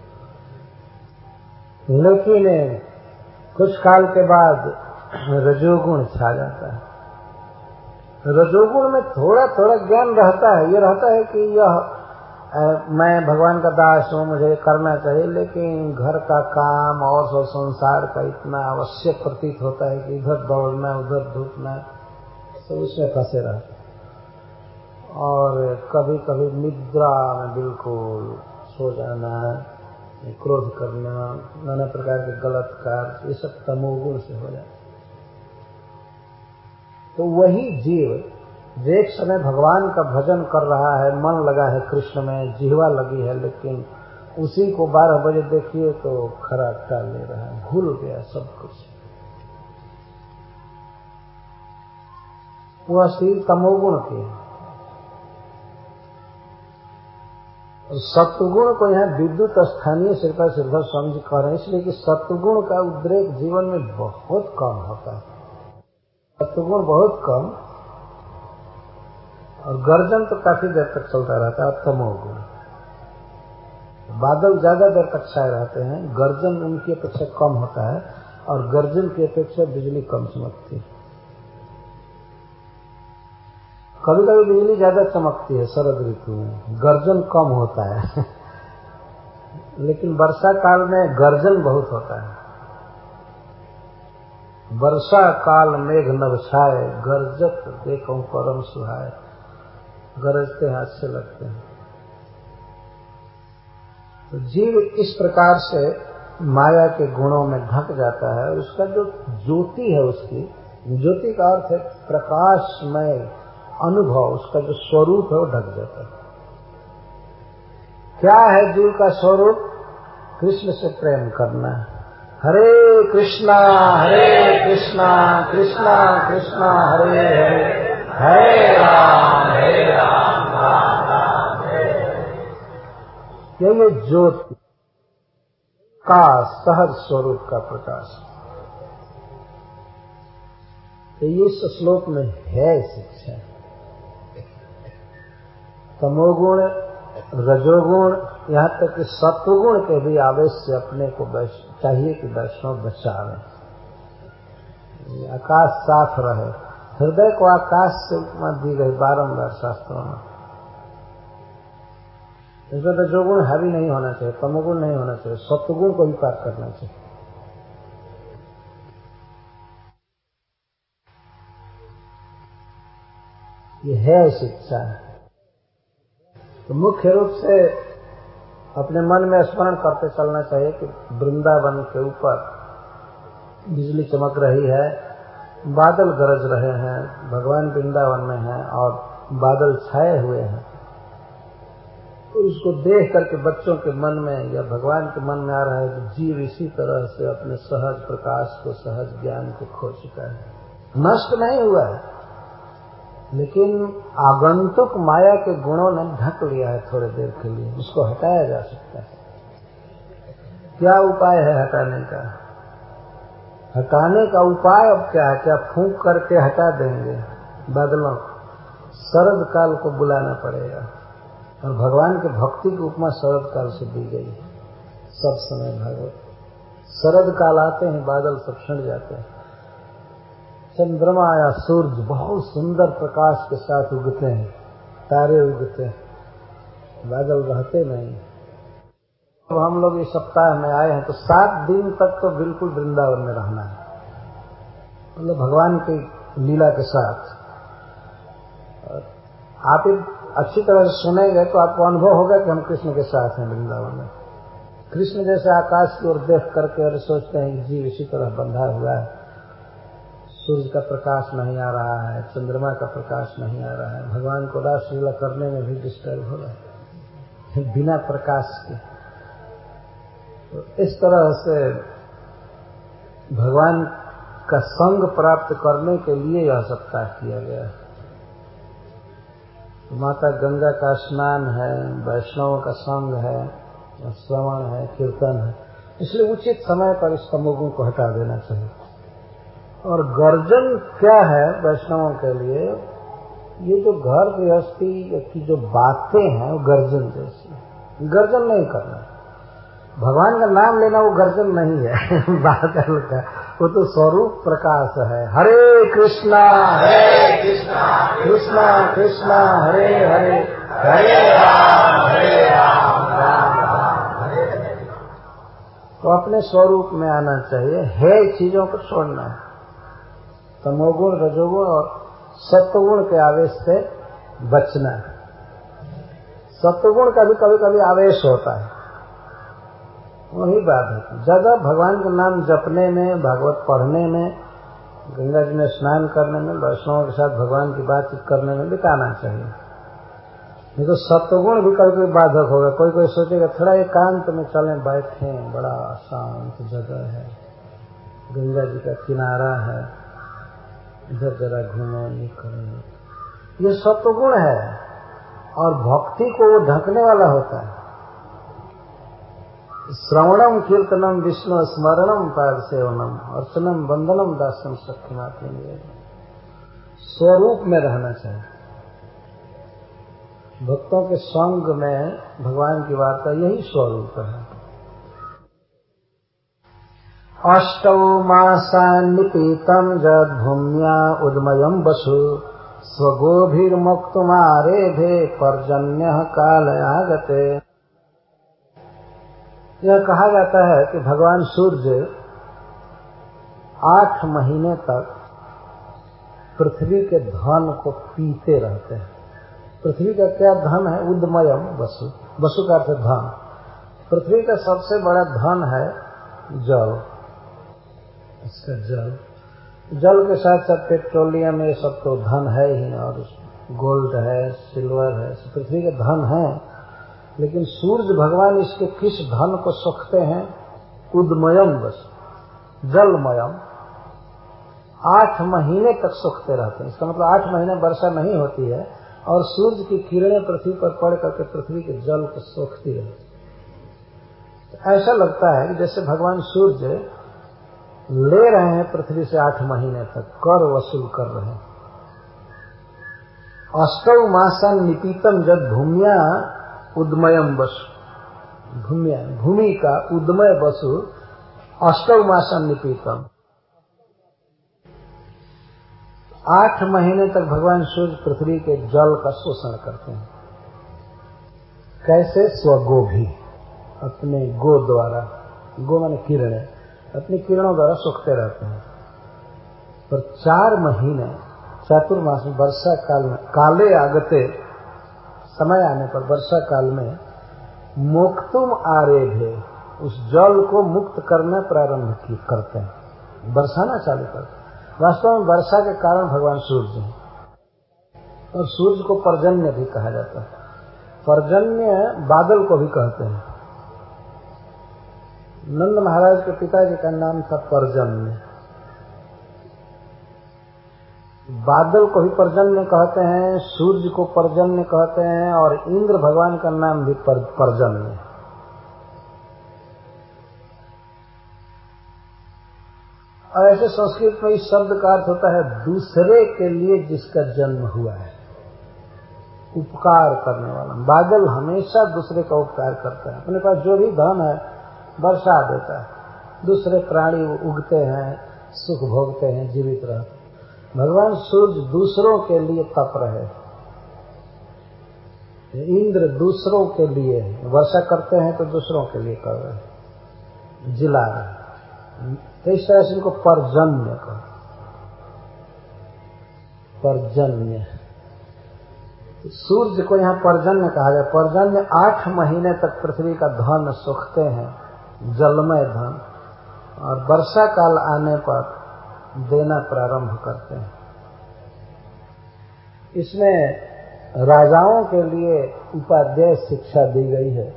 लेकिन कुछ काल के बाद रजोगुण छा जाता है। रजोगुण में थोड़ा थोड़ा ज्ञान रहता है। ये रहता है कि यह मैं भगवान का दास हूँ, मुझे करना चाहिए, लेकिन घर का काम और सब संसार का इतना आवश्यक प्रतीत होता है कि इधर दौड़ना, उधर धूपना तो उसमें फंसे रहते और कभी कभी निद्रा में बिल्कुल सो जाना, क्रोध करना, नाना प्रकार के गलत कार्य, ये सब तमोगुण से हो जाते तो वही जीव, एक समय भगवान का भजन कर रहा है, मन लगा है कृष्ण में, जिहवा लगी है, लेकिन उसी को बारह बजे देखिए तो खरा टाल ले रहा है, भूल गया सब कुछ। वह स्थिति तमोगुण की सत्वगुण को यहाँ विद्युत स्थानीय श्रीपा श्रीधर स्वामी जी कह रहे हैं, इसलिए कि सत्वगुण का उद्रेक जीवन में बहुत कम होता है। सत्वगुण बहुत कम, और गर्जन तो काफ़ी देर तक चलता रहता है तमोगुण बादल ज़्यादा देर तक छाए रहते हैं, गर्जन उनकी अपेक्षा कम होता है, और गर्जन की अपेक्षा बिजली कम चमकती है। कभी कभी बिजली ज़्यादा चमकती है, शरद ऋतु में। गर्जन कम होता है। लेकिन वर्षा काल में गर्जन बहुत होता है। वर्षा काल मेघ नभ छाए गर्जत देखो परम सुहाय गरजते हैं, अच्छे लगते हैं। तो जीव इस प्रकार से माया के गुणों में ढक जाता है उसका जो ज्योति है उसकी, ज्योति का अर्थ है प्रकाशमय। अनुभव, उसका जो स्वरूप है वो ढक जाता है। क्या है जीव का स्वरूप? कृष्ण से प्रेम करना है। हरे कृष्णा हरे कृष्णा कृष्णा कृष्णा, हरे हरे हरे राम हरे राम राम राम ये ज्योति का सहज स्वरूप का प्रकाश। तो इस श्लोक में है शिक्षा। तमोगुण, रजोगुण, यहाँ तक कि सत्वगुण के भी आवेश से अपने को चाहिए कि वैष्णव बचावे। आकाश साफ़ रहे। हृदय को आकाश से उपमा दी गई बारम्बार शास्त्रों में। इसमें रजोगुण हावी नहीं होना चाहिए, तमोगुण नहीं होना चाहिए, सत्वगुण को भी पार करना चाहिए। ये है शिक्षा। तो मुख्य रूप से अपने मन में स्मरण करते चलना चाहिए कि वृंदावन के ऊपर बिजली चमक रही है, बादल गरज रहे हैं, भगवान वृंदावन में हैं और बादल छाए हुए हैं। तो उसको देख करके बच्चों के मन में या भगवान के मन में आ रहा है कि जीव इसी तरह से अपने सहज प्रकाश को, सहज ज्ञान को खो चुका है। नष्ट नहीं हुआ है। लेकिन आगंतुक माया के गुणों ने ढक लिया है थोड़ी देर के लिए। उसको हटाया जा सकता है। क्या उपाय है हटाने का? हटाने का उपाय अब क्या है? क्या फूंक करके हटा देंगे? बादलों को। शरद काल को बुलाना पड़ेगा। और भगवान के भक्ति की उपमा शरद काल से दी गई। सब समय भागवत। शरद काल आते हैं, बादल सब छंट जाते हैं। चंद्रमा या सूर्य बहुत सुंदर प्रकाश के साथ उगते हैं, तारे उगते हैं, बादल रहते नहीं। तो हम लोग इस सप्ताह में आए हैं तो सात दिन तक तो बिल्कुल वृंदावन में रहना है। मतलब तो भगवान की लीला के साथ। आप अच्छी तरह से सुनेंगे तो आपको अनुभव होगा कि हम कृष्ण के साथ हैं वृंदावन में। कृष्ण जैसे आकाश की ओर देख करके और सोचते हैं जीव इसी तरह बंधा हुआ है। सूर्य का प्रकाश नहीं आ रहा है, चंद्रमा का प्रकाश नहीं आ रहा है, भगवान को रासलीला करने में भी डिस्टर्ब हो रहा है। बिना प्रकाश के। तो इस तरह से भगवान का संग प्राप्त करने के लिए यह सप्ताह किया गया है। माता गंगा का स्नान है, वैष्णव का संग है, श्रवण है, कीर्तन है। इसलिए उचित समय पर इस तमोगुण को हटा देना चाहिए। और गर्जन क्या है वैष्णवों के लिए? ये जो घर गृहस्थी की जो बातें हैं, वो गर्जन जैसी गर्जन नहीं करना। भगवान का नाम लेना वो गर्जन नहीं है। बादल का वो तो स्वरूप प्रकाश है। हरे कृष्णा हरे कृष्णा कृष्णा कृष्णा, हरे हरे। हरे राम हरे राम राम राम तो अपने स्वरूप में आना चाहिए। है चीज़ों को छोड़ना है। तमोगुण, रजोगुण और सत्वगुण के आवेश से बचना है। सत्वगुण का भी कभी कभी आवेश होता है। वही बात है। ज़्यादा भगवान का नाम जपने में, भागवत पढ़ने में, गंगा जी में स्नान करने में, वैष्णव के साथ भगवान की बातचीत करने में बिताना चाहिए। नहीं तो सत्वगुण भी कभी कोई बाधक होगा। कोई कोई सोचेगा, थोड़ा एकांत में चले, बैठे, बड़ा शांत जगह है। गंगा जी का किनारा है। इधर जरा घूमे ये करें ये सत्वगुण है, और भक्ति को वो ढकने वाला होता है। श्रवणम कीर्तनम विष्णु स्मरणम पाद सेवनम अर्चनम बंदनम दासम सख्यमात स्वरूप में रहना चाहिए। भक्तों के संग में भगवान की वार्ता यही स्वरूप है। अष्टौ मासान्निपीतम जद भूम्या उदमयम वसु। स्वगोभिर्मुक्तुमारेभे पर्जन्य कालयागते। यह कहा जाता है कि भगवान सूर्य आठ महीने तक पृथ्वी के धन को पीते रहते हैं। पृथ्वी का क्या धन है? उदमयम वसु। वसु का अर्थ धन। पृथ्वी का सबसे बड़ा धन है जल। इसका जल जल के साथ साथ पेट्रोलियम ये सब तो धन है ही, और गोल्ड है, सिल्वर है पृथ्वी के धन है। लेकिन सूर्य भगवान इसके किस धन को सुखते हैं? उदमयम बस, जलमयम। आठ महीने तक सुखते रहते हैं। इसका मतलब आठ महीने वर्षा नहीं होती है, और सूर्य की किरणें पृथ्वी पर पड़ करके पृथ्वी के जल को सोखती रहती तो ऐसा लगता है कि जैसे भगवान सूर्य ले रहे हैं पृथ्वी से आठ महीने तक, कर वसूल कर रहे हैं। अष्टव मासन निपीतम जब भूमिया उदमयम वसु भूमिया, भूमि का उदमय वसु अष्टव मासन निपीतम। आठ महीने तक भगवान सूर्य पृथ्वी के जल का शोषण करते हैं। कैसे? स्वगो भी अपने गो द्वारा। गो मान किरणें। अपनी किरणों द्वारा सुखते रहते हैं। पर चार महीने चातुर्मास में वर्षा काल में, काले आगते समय आने पर वर्षा काल में मोक्तुम आरेभे उस जल को मुक्त करना प्रारंभ करते हैं। बरसाना चालू करते वास्तव में वर्षा के कारण भगवान सूर्य हैं। और सूर्य को पर्जन्य भी कहा जाता है। पर्जन्य बादल को भी कहते हैं। नंद महाराज के पिताजी का नाम था पर्जन्य। बादल को भी पर्जन्य कहते हैं सूर्य को पर्जन्य कहते हैं और इंद्र भगवान का नाम भी पर, पर्जन्य। और ऐसे संस्कृत में इस शब्द का अर्थ होता है दूसरे के लिए जिसका जन्म हुआ है। उपकार करने वाला। बादल हमेशा दूसरे का उपकार करता है। अपने पास जो भी धन है वर्षा देता है। दूसरे प्राणी उगते हैं, सुख भोगते हैं, जीवित रहते भगवान सूर्य दूसरों के लिए तप रहे इंद्र दूसरों के लिए वर्षा करते हैं तो दूसरों के लिए कर रहे जिला रहे तो इस तरह से इनको परजन्य कर परजन्य। सूर्य को यहाँ परजन्य कहा गया। परजन्य आठ महीने तक पृथ्वी का धन सुखते हैं। जलमय धन और वर्षा काल आने पर देना प्रारंभ करते हैं। इसमें राजाओं के लिए उपाध्याय शिक्षा दी गई है।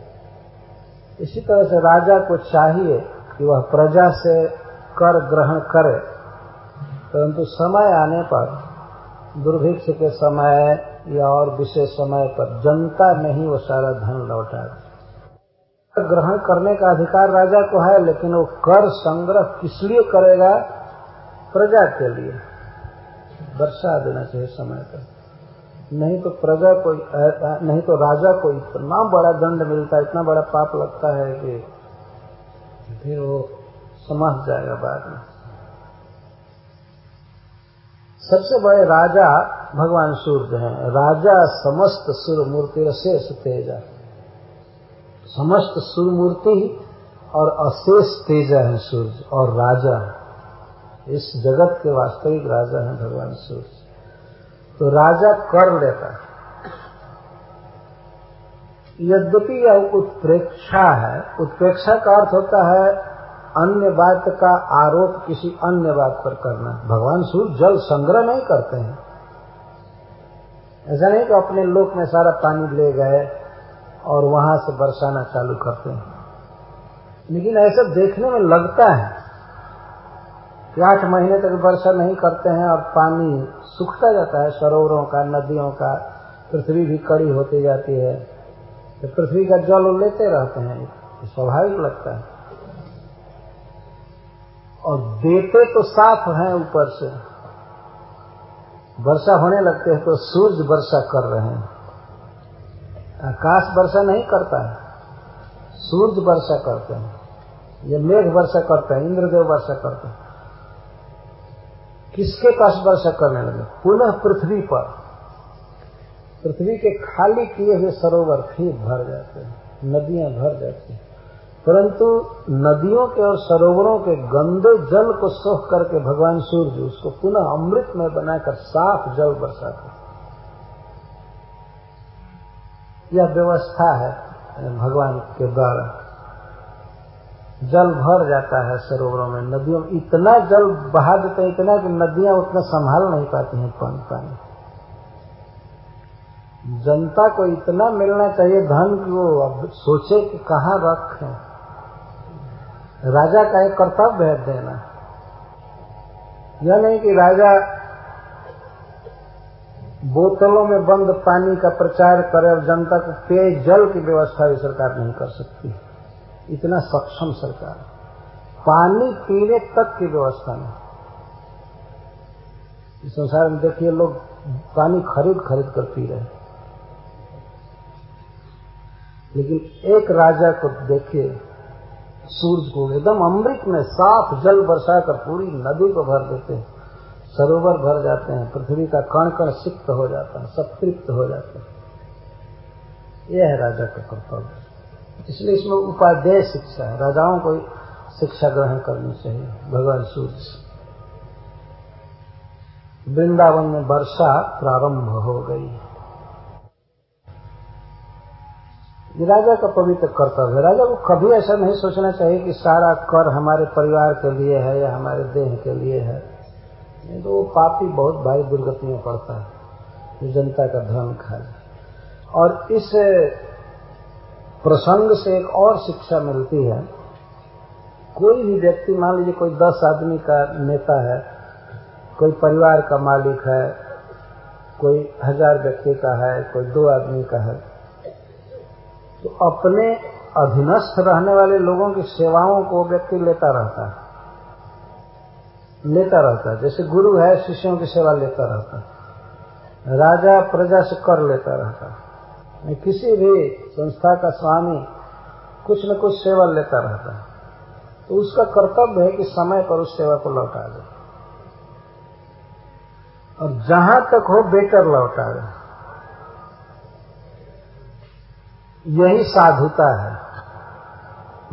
इसी तरह से राजा को चाहिए कि वह प्रजा से कर ग्रहण करे। परंतु समय आने पर, दुर्भिक्ष के समय या और विशेष समय पर जनता में ही वो सारा धन लौटा ग्रहण करने का अधिकार राजा को है, लेकिन वो कर संग्रह किस लिए करेगा प्रजा के लिए? वर्षा देना चाहिए समय पर। नहीं तो प्रजा को, नहीं तो राजा को इतना बड़ा दंड मिलता है, इतना बड़ा पाप लगता है कि फिर वो समझ जाएगा बाद में। सबसे बड़े राजा भगवान सूर्य हैं। राजा समस्त सुर मूर्ति शेष तेजा समस्त सुर मूर्ति और अशेष तेजा है सूर्य और राजा इस जगत के वास्तविक राजा हैं भगवान सूर्य। तो राजा कर लेता है। यद्यपि यह उत्प्रेक्षा है, उत्प्रेक्षा का अर्थ होता है अन्य बात का आरोप किसी अन्य बात पर करना। भगवान सूर्य जल संग्रह नहीं करते हैं। ऐसा नहीं कि अपने लोक में सारा पानी ले गए और वहाँ से बरसाना चालू करते हैं। लेकिन ऐसा देखने में लगता है कि आठ महीने तक वर्षा नहीं करते हैं और पानी सूखता जाता है, सरोवरों का, नदियों का, पृथ्वी भी कड़ी होती जाती है। तो पृथ्वी का जल लेते रहते हैं तो स्वाभाविक लगता है। और देते तो साफ़ हैं ऊपर से। वर्षा होने लगते हैं तो सूर्य वर्षा कर रहे हैं। आकाश वर्षा नहीं करता है, सूर्य वर्षा करते हैं, ये मेघ वर्षा करते हैं, इंद्रदेव वर्षा करते हैं। किसके पास वर्षा करने लगे? पुनः पृथ्वी पर। पृथ्वी के खाली किए हुए सरोवर फिर भर जाते हैं, नदियाँ भर जाती हैं। परंतु नदियों के और सरोवरों के गंदे जल को सोख करके भगवान सूर्य उसको पुनः अमृत में बनाकर साफ़ जल बरसाते यह व्यवस्था है भगवान के द्वारा। जल भर जाता है सरोवरों में, नदियों में। इतना जल बहा देते हैं इतना कि नदियाँ उतना संभाल नहीं पाती हैं पानी पानी। जनता को इतना मिलना चाहिए, धन कि वो अब सोचे कि कहाँ रखें। राजा का एक कर्तव्य है देना। यह नहीं कि राजा बोतलों में बंद पानी का प्रचार करे और जनता को पेय जल की व्यवस्था भी सरकार नहीं कर सकती। इतना सक्षम सरकार। पानी पीने तक की व्यवस्था नहीं। इस संसार में देखिए लोग पानी खरीद खरीद कर पी रहे लेकिन एक राजा को देखिए, सूरज को एकदम अमृत में साफ़ जल बरसा कर पूरी नदी को भर देते हैं। सरोवर भर जाते हैं, पृथ्वी का कण कण सिक्त हो जाता है, सब तृप्त हो जाते हैं। यह है राजा का कर्तव्य। इसलिए इसमें उपाध्याय शिक्षा है। राजाओं को शिक्षा ग्रहण करनी चाहिए, भगवान सूर्य से। वृंदावन में वर्षा प्रारंभ हो गई। ये राजा का पवित्र कर्तव्य है। राजा को कभी ऐसा नहीं सोचना चाहिए कि सारा कर हमारे परिवार के लिए है या हमारे देह के लिए है। नहीं तो वो पापी बहुत भारी दुर्गति में पड़ता है। जो जनता का धन खाए और इस प्रसंग से एक और शिक्षा मिलती है। कोई भी व्यक्ति, मान लीजिए कोई दस आदमी का नेता है, कोई परिवार का मालिक है, कोई हज़ार व्यक्ति का है, कोई दो आदमी का है तो अपने अधीनस्थ रहने वाले लोगों की सेवाओं को व्यक्ति लेता रहता है। लेता रहता है। जैसे गुरु है, शिष्यों की सेवा लेता रहता है। राजा प्रजा से कर लेता रहता है। किसी भी संस्था का स्वामी कुछ न कुछ सेवा लेता रहता है। तो उसका कर्तव्य है कि समय पर उस सेवा को लौटा दे। और जहाँ तक हो बेटर लौटा दे। यही साधुता है।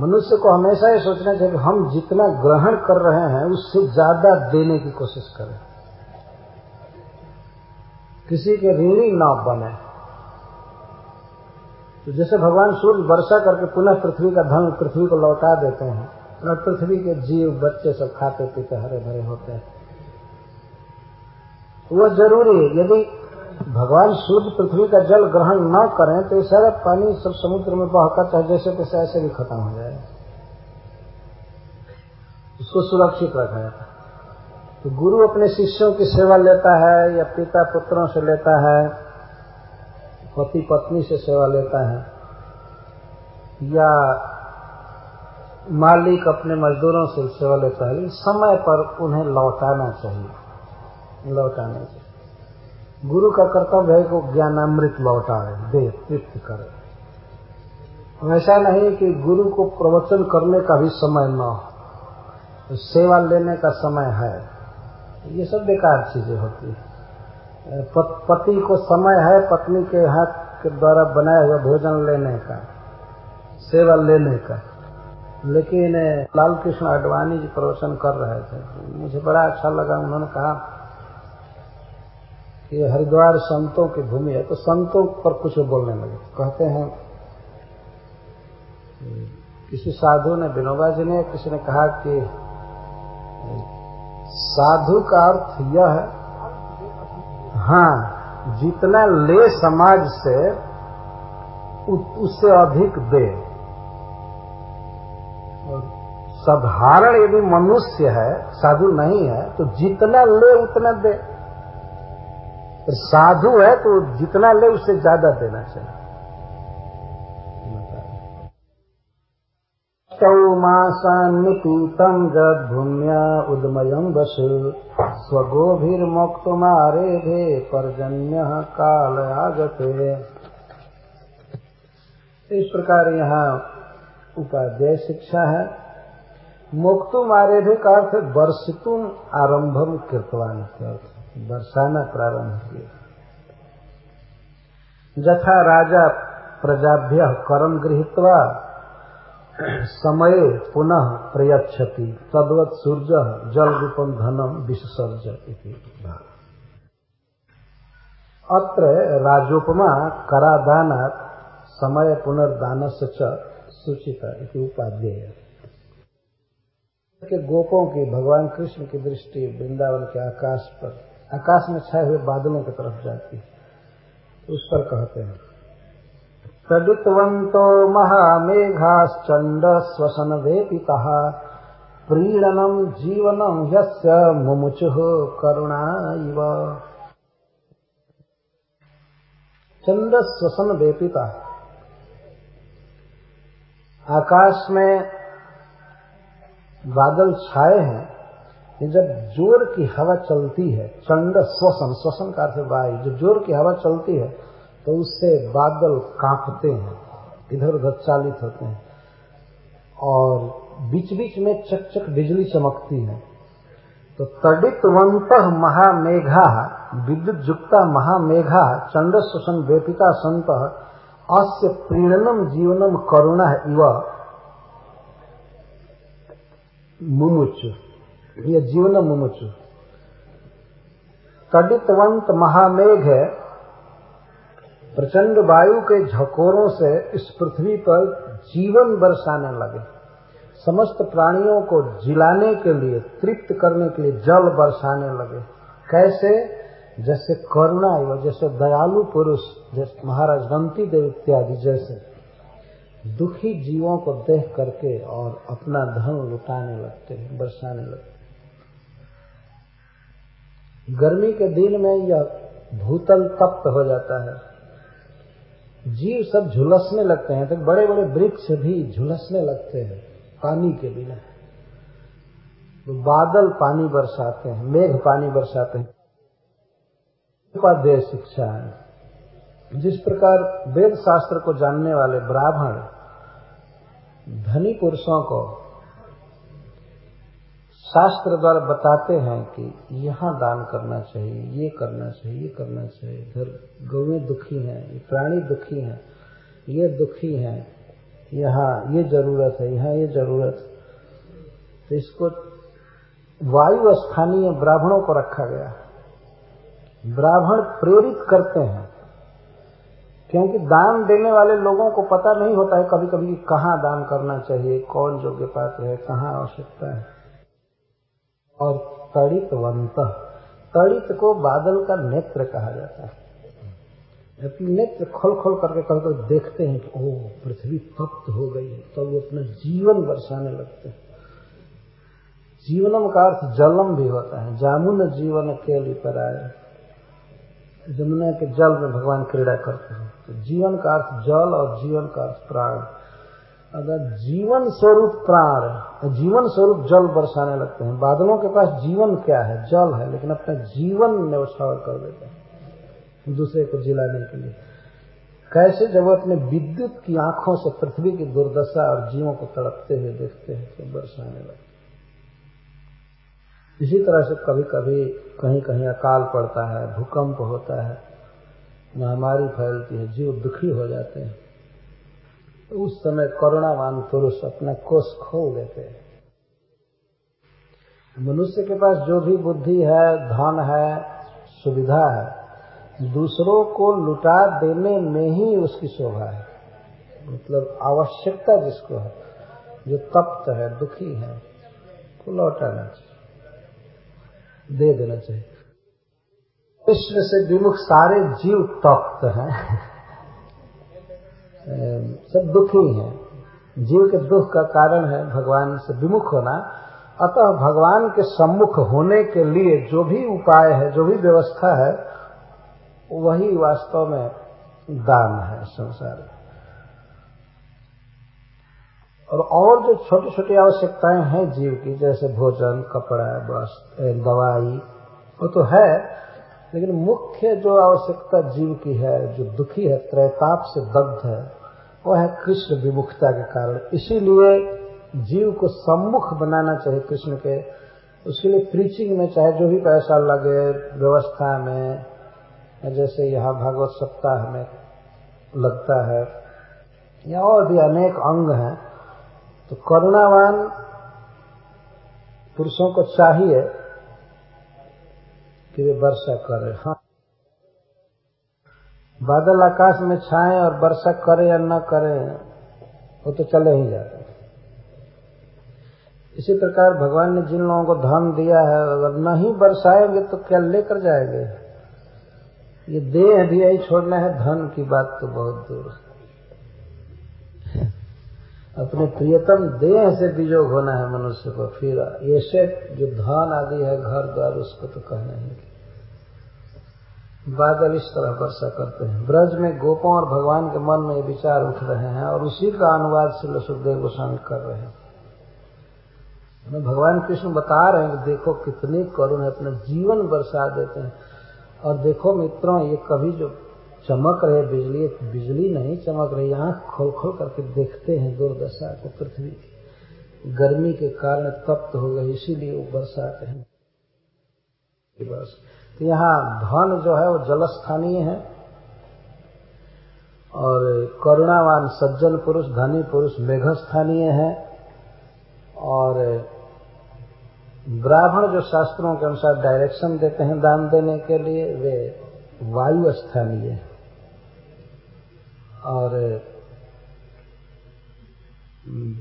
मनुष्य को हमेशा ये सोचना चाहिए कि हम जितना ग्रहण कर रहे हैं, उससे ज़्यादा देने की कोशिश करें। किसी के ऋणी न बने। तो जैसे भगवान सूर्य वर्षा करके पुनः पृथ्वी का धन, पृथ्वी को लौटा देते हैं, और पृथ्वी के जीव, बच्चे सब खाते पीते हरे भरे होते हैं। वह ज़रूरी है, यदि भगवान सूर्य पृथ्वी का जल ग्रहण न करें तो ये सारा पानी सब समुद्र में बहकर चाहे जैसे तैसे ऐसे भी खत्म हो जाए। उसको सुरक्षित रखा जाता है। तो गुरु अपने शिष्यों की सेवा लेता है, या पिता पुत्रों से लेता है, पति पत्नी से सेवा लेता है, या मालिक अपने मजदूरों से सेवा लेता है। समय पर उन्हें लौटाना चाहिए लौटाना चाहिए। गुरु का कर्तव्य है कि ज्ञानामृत लौटाए, दे, तृप्त करे। ऐसा नहीं कि गुरु को प्रवचन करने का भी समय न हो सेवा लेने का समय है। ये सब बेकार चीज़ें होती है। पति को समय है पत्नी के हाथ के द्वारा बनाया हुआ भोजन लेने का, सेवा लेने का। लेकिन लाल कृष्ण आडवाणी जी प्रवचन कर रहे थे। मुझे बड़ा अच्छा लगा, उन्होंने कहा ये हरिद्वार संतों की भूमि है तो संतों पर कुछ बोलने लगे। कहते हैं, किसी साधु ने, विनोबा जी ने, किसी ने कहा कि, साधु का अर्थ यह है हाँ जितना ले समाज से उससे अधिक दे। साधारण यदि मनुष्य है, साधु नहीं है तो जितना ले, उतना दे। साधु है तो जितना ले उससे ज़्यादा देना चाहिए। मासान्निपीतम जद भूम्या उदमयम वसु स्वगोभिर्मोक्तुमारे भे पर्जन्य काल आगते इस प्रकार यहाँ उपाध्याय शिक्षा है। मोक्तुम आरेभे का अर्थ वर्षितुम आरंभम कृतवान बरसाना प्रारंभ किए जथा राजा प्रजाभ्य करम गृहीत्वा समय पुनः प्रयच्छति, तद्वत सूर्य जल रूपम धनम विसर्ज अत्र राजोपमा करादान समय पुनर्दान से सूचित उपाध्याय। के गोपों की, भगवान कृष्ण की दृष्टि वृंदावन के आकाश पर आकाश में छाए हुए बादलों की तरफ़ जाती है। उस पर कहते हैं प्रदितवंतो महामेघाश्चंड स्वसन वेपिता प्रीणनम जीवनम यस्य मुमुचु करुणा इव चंद स्वसन वेपिता आकाश में बादल छाए हैं कि जब ज़ोर की हवा चलती है चंड श्वसन श्वसन का अर्थ वायु, जब ज़ोर की हवा चलती है तो उससे बादल कांपते हैं, इधर उधर चालित होते हैं, और बीच बीच में चक चक बिजली चमकती है। तो तडितवंत महामेघा विद्युत युक्ता महामेघा, चंड श्वसन व्यपिता संत अस्य प्रीणनम जीवनम करुणा इव मुमुचु यह जीवन मुमुचु। तडितवंत महामेघ है। प्रचंड वायु के झकोरों से इस पृथ्वी पर जीवन बरसाने लगे। समस्त प्राणियों को जिलाने के लिए, तृप्त करने के लिए जल बरसाने लगे। कैसे? जैसे करुणा जैसे दयालु पुरुष, जैसे महाराज रंती देव इत्यादि जैसे। दुखी जीवों को देख करके और अपना धन लुटाने लगते हैं, बरसाने लगते गर्मी के दिन में यह भूतल तप्त हो जाता है। जीव सब झुलसने लगते हैं तो बड़े बड़े वृक्ष भी झुलसने लगते हैं, पानी के बिना। तो बादल पानी बरसाते हैं, मेघ पानी बरसाते हैं। उपाध्याय शिक्षा है। जिस प्रकार वेद शास्त्र को जानने वाले ब्राह्मण धनी पुरुषों को शास्त्र द्वारा बताते हैं कि यहाँ दान करना चाहिए, ये करना चाहिए, ये करना चाहिए। इधर गौएँ दुखी हैं, ये प्राणी दुखी हैं, ये दुखी हैं, यहाँ ये ज़रूरत है, यहाँ ये ज़रूरत। तो इसको वायु स्थानीय ब्राह्मणों को रखा गया ब्राह्मण प्रेरित करते हैं, क्योंकि दान देने वाले लोगों को पता नहीं होता है कभी कभी कहाँ दान करना चाहिए, कौन योग्य पात्र है, कहाँ आवश्यकता है। और तड़ितवंत। तड़ित को बादल का नेत्र कहा जाता है। नेत्र खोल खोल करके कभी कभी देखते हैं कि ओ पृथ्वी तप्त हो गई है। तो वो अपना जीवन बरसाने लगते हैं। जीवनम का अर्थ जलम भी होता है। जामुन जीवन के लिए पर आए जमुना के जल में भगवान क्रीड़ा करते हैं। तो जीवन का अर्थ जल और जीवन का अर्थ प्राण। अगर जीवन स्वरूप प्राण जीवन स्वरूप जल बरसाने लगते हैं। बादलों के पास जीवन क्या है? जल है, लेकिन अपना जीवन न्यौछावर कर देते हैं। दूसरे को जिलाने के लिए। कैसे जब अपने विद्युत की आँखों से पृथ्वी की दुर्दशा और जीवों को तड़पते हुए देखते हैं तो बरसाने लगते इसी तरह से कभी कभी कहीं कहीं अकाल पड़ता है, भूकंप होता है, महामारी फैलती है, जीव दुखी हो जाते हैं। उस समय करुणावान पुरुष अपना कोष खोल देते हैं। मनुष्य के पास जो भी बुद्धि है, धन है, सुविधा है, दूसरों को लुटा देने में ही उसकी शोभा है। मतलब आवश्यकता जिसको है, जो तप्त है, दुखी है को लौटाना चाहिए, दे देना चाहिए। कृष्ण से विमुख सारे जीव तप्त हैं। सब दुखी हैं। जीव के दुख का कारण है भगवान से विमुख होना। अतः भगवान के सम्मुख होने के लिए जो भी उपाय है, जो भी व्यवस्था है, वही वास्तव में दान है संसार में। और और जो छोटी छोटी आवश्यकताएँ हैं जीव की, जैसे भोजन, कपड़ा, वस्त्र, दवाई, वो तो है लेकिन मुख्य जो आवश्यकता जीव की है, जो दुखी है, त्रैताप से दग्ध है वह है कृष्ण विमुखता के कारण। इसीलिए जीव को सम्मुख बनाना चाहिए कृष्ण के। उसके लिए प्रीचिंग में चाहे जो भी पैसा लगे, व्यवस्था में जैसे यहाँ भागवत सप्ताह में लगता है, या और भी अनेक अंग हैं तो करुणावान पुरुषों को चाहिए कि वे वर्षा करें हाँ। बादल आकाश में छाए और वर्षा करे या न करे, वो तो चले ही जाते इसी प्रकार भगवान ने जिन लोगों को धन दिया है, अगर नहीं बरसाएँगे तो क्या लेकर जाएँगे? ये देह भी यही छोड़ना है, धन की बात तो बहुत दूर है। अपने प्रियतम देह से विजोग होना है मनुष्य को, फिर ऐसे जो धन आदि है, घर द्वार, उसको तो कहना ही बादल इस तरह वर्षा करते हैं। ब्रज में गोपों और भगवान के मन में ये विचार उठ रहे हैं और उसी का अनुवाद श्री सुखदेव गोस्वामी कर रहे हैं। भगवान कृष्ण बता रहे हैं कि देखो कितनी करुण है, अपना जीवन बरसा देते हैं। और देखो मित्रों, ये कभी जो चमक रहे, बिजली बिजली नहीं चमक रही, आँख खोल खोल करके देखते हैं दुर्दशा को पृथ्वी की। गर्मी के कारण तप्त हो गई इसीलिए वो बरसाते हैं। यहाँ धन जो है वो जलस्थानीय है। और करुणावान सज्जन पुरुष, धनी पुरुष मेघस्थानीय है। और ब्राह्मण जो शास्त्रों के अनुसार डायरेक्शन देते हैं दान देने के लिए, वे वायु स्थानीय है। और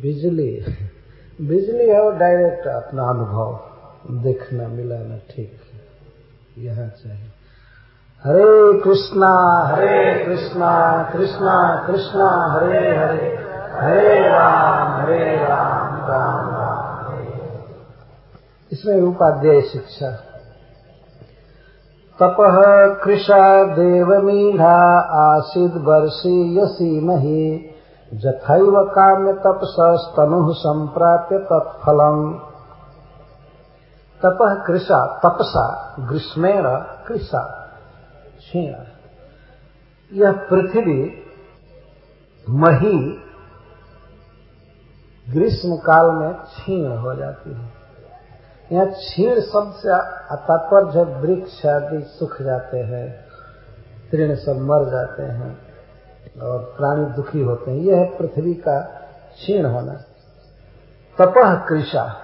बिजली बिजली है वो डायरेक्ट अपना अनुभव देखना, मिलाना ठीक। यहाँ चाहिए हरे कृष्णा हरे कृष्णा कृष्णा कृष्णा, हरे हरे। हरे राम हरे राम राम राम। इसमें रूपाध्याय शिक्षा। तपः कृशा देवमीढा आसीद वर्षी यसीमहि जथैव काम्य तपसस्तनुः सम्प्राप्य तत्फलम्। तपः कृषा, तपसा, ग्रीष्मेण कृषा, क्षीण। यह पृथ्वी, मही, ग्रीष्म काल में क्षीण हो जाती है। यह क्षीण शब्द से तात्पर्य वृक्ष आदि सूख जाते हैं, तृण सब मर जाते हैं और प्राणी दुखी होते हैं। यह है पृथ्वी का क्षीण होना। तपह कृषा।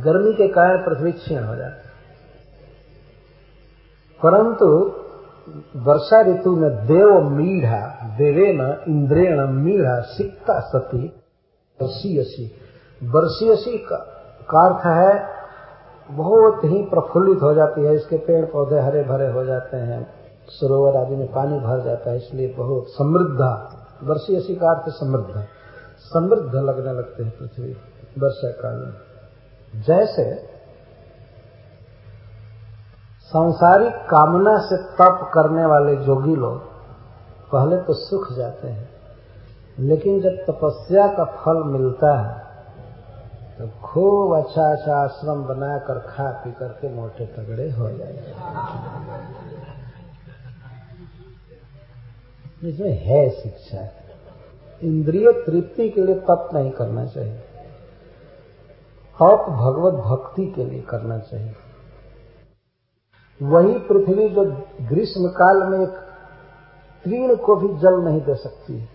गर्मी के कारण पृथ्वी क्षीण हो जाती परंतु वर्षा ऋतु में देव मीढ़ा, देवेन इंद्रेण मीढ़ा, सिक्ता सती, वर्षीयसी। वर्षीयसी का अर्थ है, बहुत ही प्रफुल्लित हो जाती है, इसके पेड़ पौधे हरे भरे हो जाते हैं, सरोवर आदि में पानी भर जाता है, इसलिए बहुत समृद्ध, वर्षीयसी का अर्थ समृद्ध। समृद्ध लगने लगते हैं पृथ्वी वर्षा काल में। जैसे सांसारिक कामना से तप करने वाले जोगी लोग पहले तो सुख जाते हैं, लेकिन जब तपस्या का फल मिलता है तो खूब अच्छा अच्छा आश्रम बनाकर खा पी करके मोटे तगड़े हो जाएँगे इसमें है शिक्षा। इंद्रिय तृप्ति के लिए तप नहीं करना चाहिए। तप भगवत भक्ति के लिए करना चाहिए। वही पृथ्वी जो ग्रीष्म काल में एक तीर्ण को भी जल नहीं दे सकती है।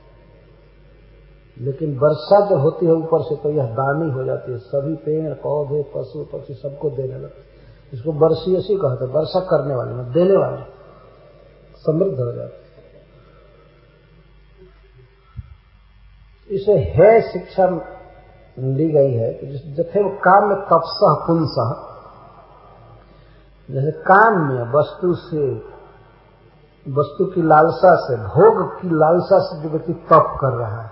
लेकिन वर्षा जो होती है ऊपर से तो यह दानी हो जाती है। सभी पेड़, पौधे, पशु, पक्षी सबको देने लगते इसको वर्षीयसी कहते हैं, वर्षा करने वाले में देने वाले समृद्ध हो जाते इसे है शिक्षा ली गई है कि जथे वो काम में तपसह पुंसह जैसे काम में वस्तु से, वस्तु की लालसा से, भोग की लालसा से जो व्यक्ति तप कर रहा है।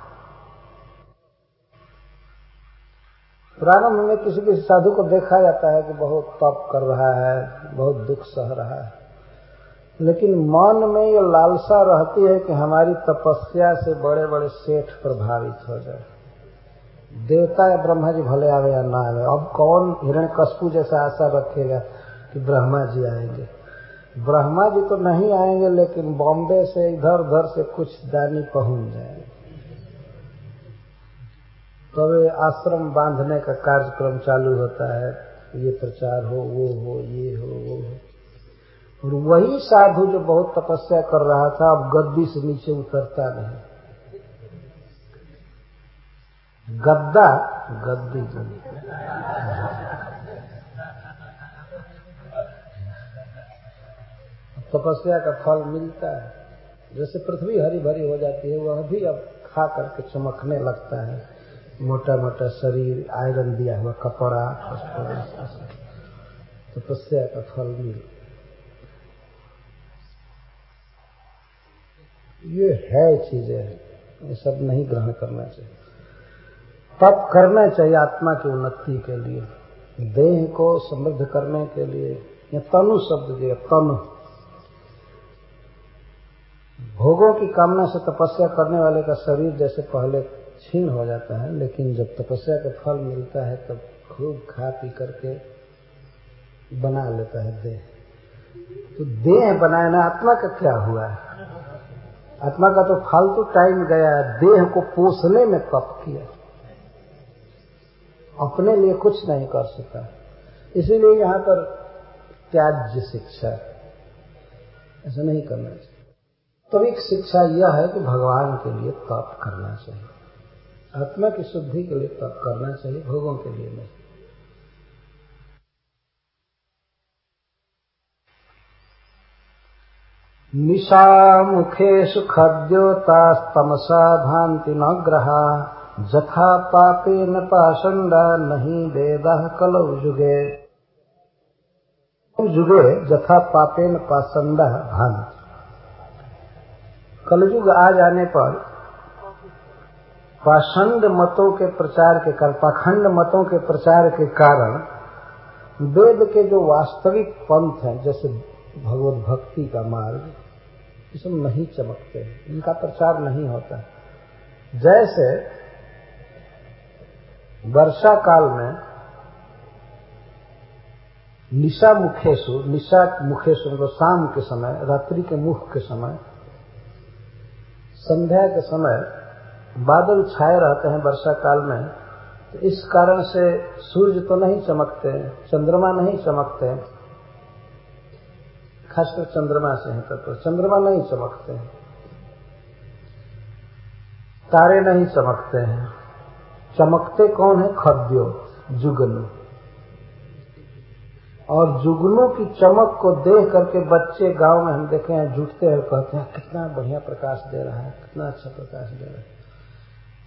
प्रारंभ में किसी किसी साधु को देखा जाता है कि बहुत तप कर रहा है, बहुत दुख सह रहा है। लेकिन मन में ये लालसा रहती है कि हमारी तपस्या से बड़े बड़े सेठ प्रभावित हो जाए। देवता या ब्रह्मा जी भले आवे या ना आवे, अब कौन हिरण कस्पू जैसा आशा रखेगा कि ब्रह्मा जी आएँगे? ब्रह्मा जी तो नहीं आएँगे, लेकिन बॉम्बे से इधर उधर से कुछ दानी पहुँच जाएँगे। तो आश्रम बांधने का कार्यक्रम चालू होता है, ये प्रचार हो, वो हो, ये हो, वो हो। और वही साधु जो बहुत तपस्या कर रहा था, अब गद्दी से नीचे उतरता नहीं। गद्दा, गद्दी गद्दी तपस्या का फल मिलता है। जैसे पृथ्वी हरी भरी हो जाती है, वह भी अब खा करके चमकने लगता है। मोटा मोटा शरीर, आयरन दिया हुआ कपड़ा तपस्या का फल मिल। ये है चीज़ें, ये सब नहीं ग्रहण करना चाहिए। तप करना चाहिए आत्मा की उन्नति के लिए, देह को समृद्ध करने के लिए, या तनु शब्द दिया, तनु। भोगों की कामना से तपस्या करने वाले का शरीर जैसे पहले छीन हो जाता है, लेकिन जब तपस्या का फल मिलता है, तब खूब खा पी करके बना लेता है देह। तो देह बनाना आत्मा का क्या हुआ? है आत्मा का तो फालतू टाइम गया है देह को पोसने में तप किया। अपने लिए कुछ नहीं कर सकता। इसीलिए यहाँ पर त्याज्य शिक्षा। ऐसा नहीं करना चाहिए। तो एक शिक्षा यह है कि भगवान के लिए तप करना चाहिए। आत्मा की शुद्धि के लिए तप करना चाहिए, भोगों के लिए नहीं। निशा मुखेषु खद्योतास्तमसा भांति न ग्रहा जथा पापे न पाषंडा नहीं वेद कलौ युगे। जुगे जथा पापेन पासंदा भान। कलयुग आ जाने पर पाषंड मतों के प्रचार के कारण पाखंड मतों के प्रचार के कारण वेद के जो वास्तविक पंथ हैं, जैसे भगवत भक्ति का मार्ग, ये सब नहीं चमकते इनका प्रचार नहीं होता। जैसे वर्षा काल में निशा मुखेशु निशा मुखेशु मतलब शाम के समय, रात्रि के मुख के समय, संध्या के समय बादल छाए रहते हैं वर्षा काल में। तो इस कारण से सूर्य तो नहीं चमकते, चंद्रमा नहीं चमकते, खासकर चंद्रमा से है तो चंद्रमा नहीं चमकते, तारे नहीं चमकते हैं। चमकते कौन है? खद्यो, जुगनू। और जुगनू की चमक को देख करके बच्चे गाँव में हम देखे हैं, जुटते हैं कहते हैं, कितना बढ़िया प्रकाश दे रहा है, कितना अच्छा प्रकाश दे रहा है।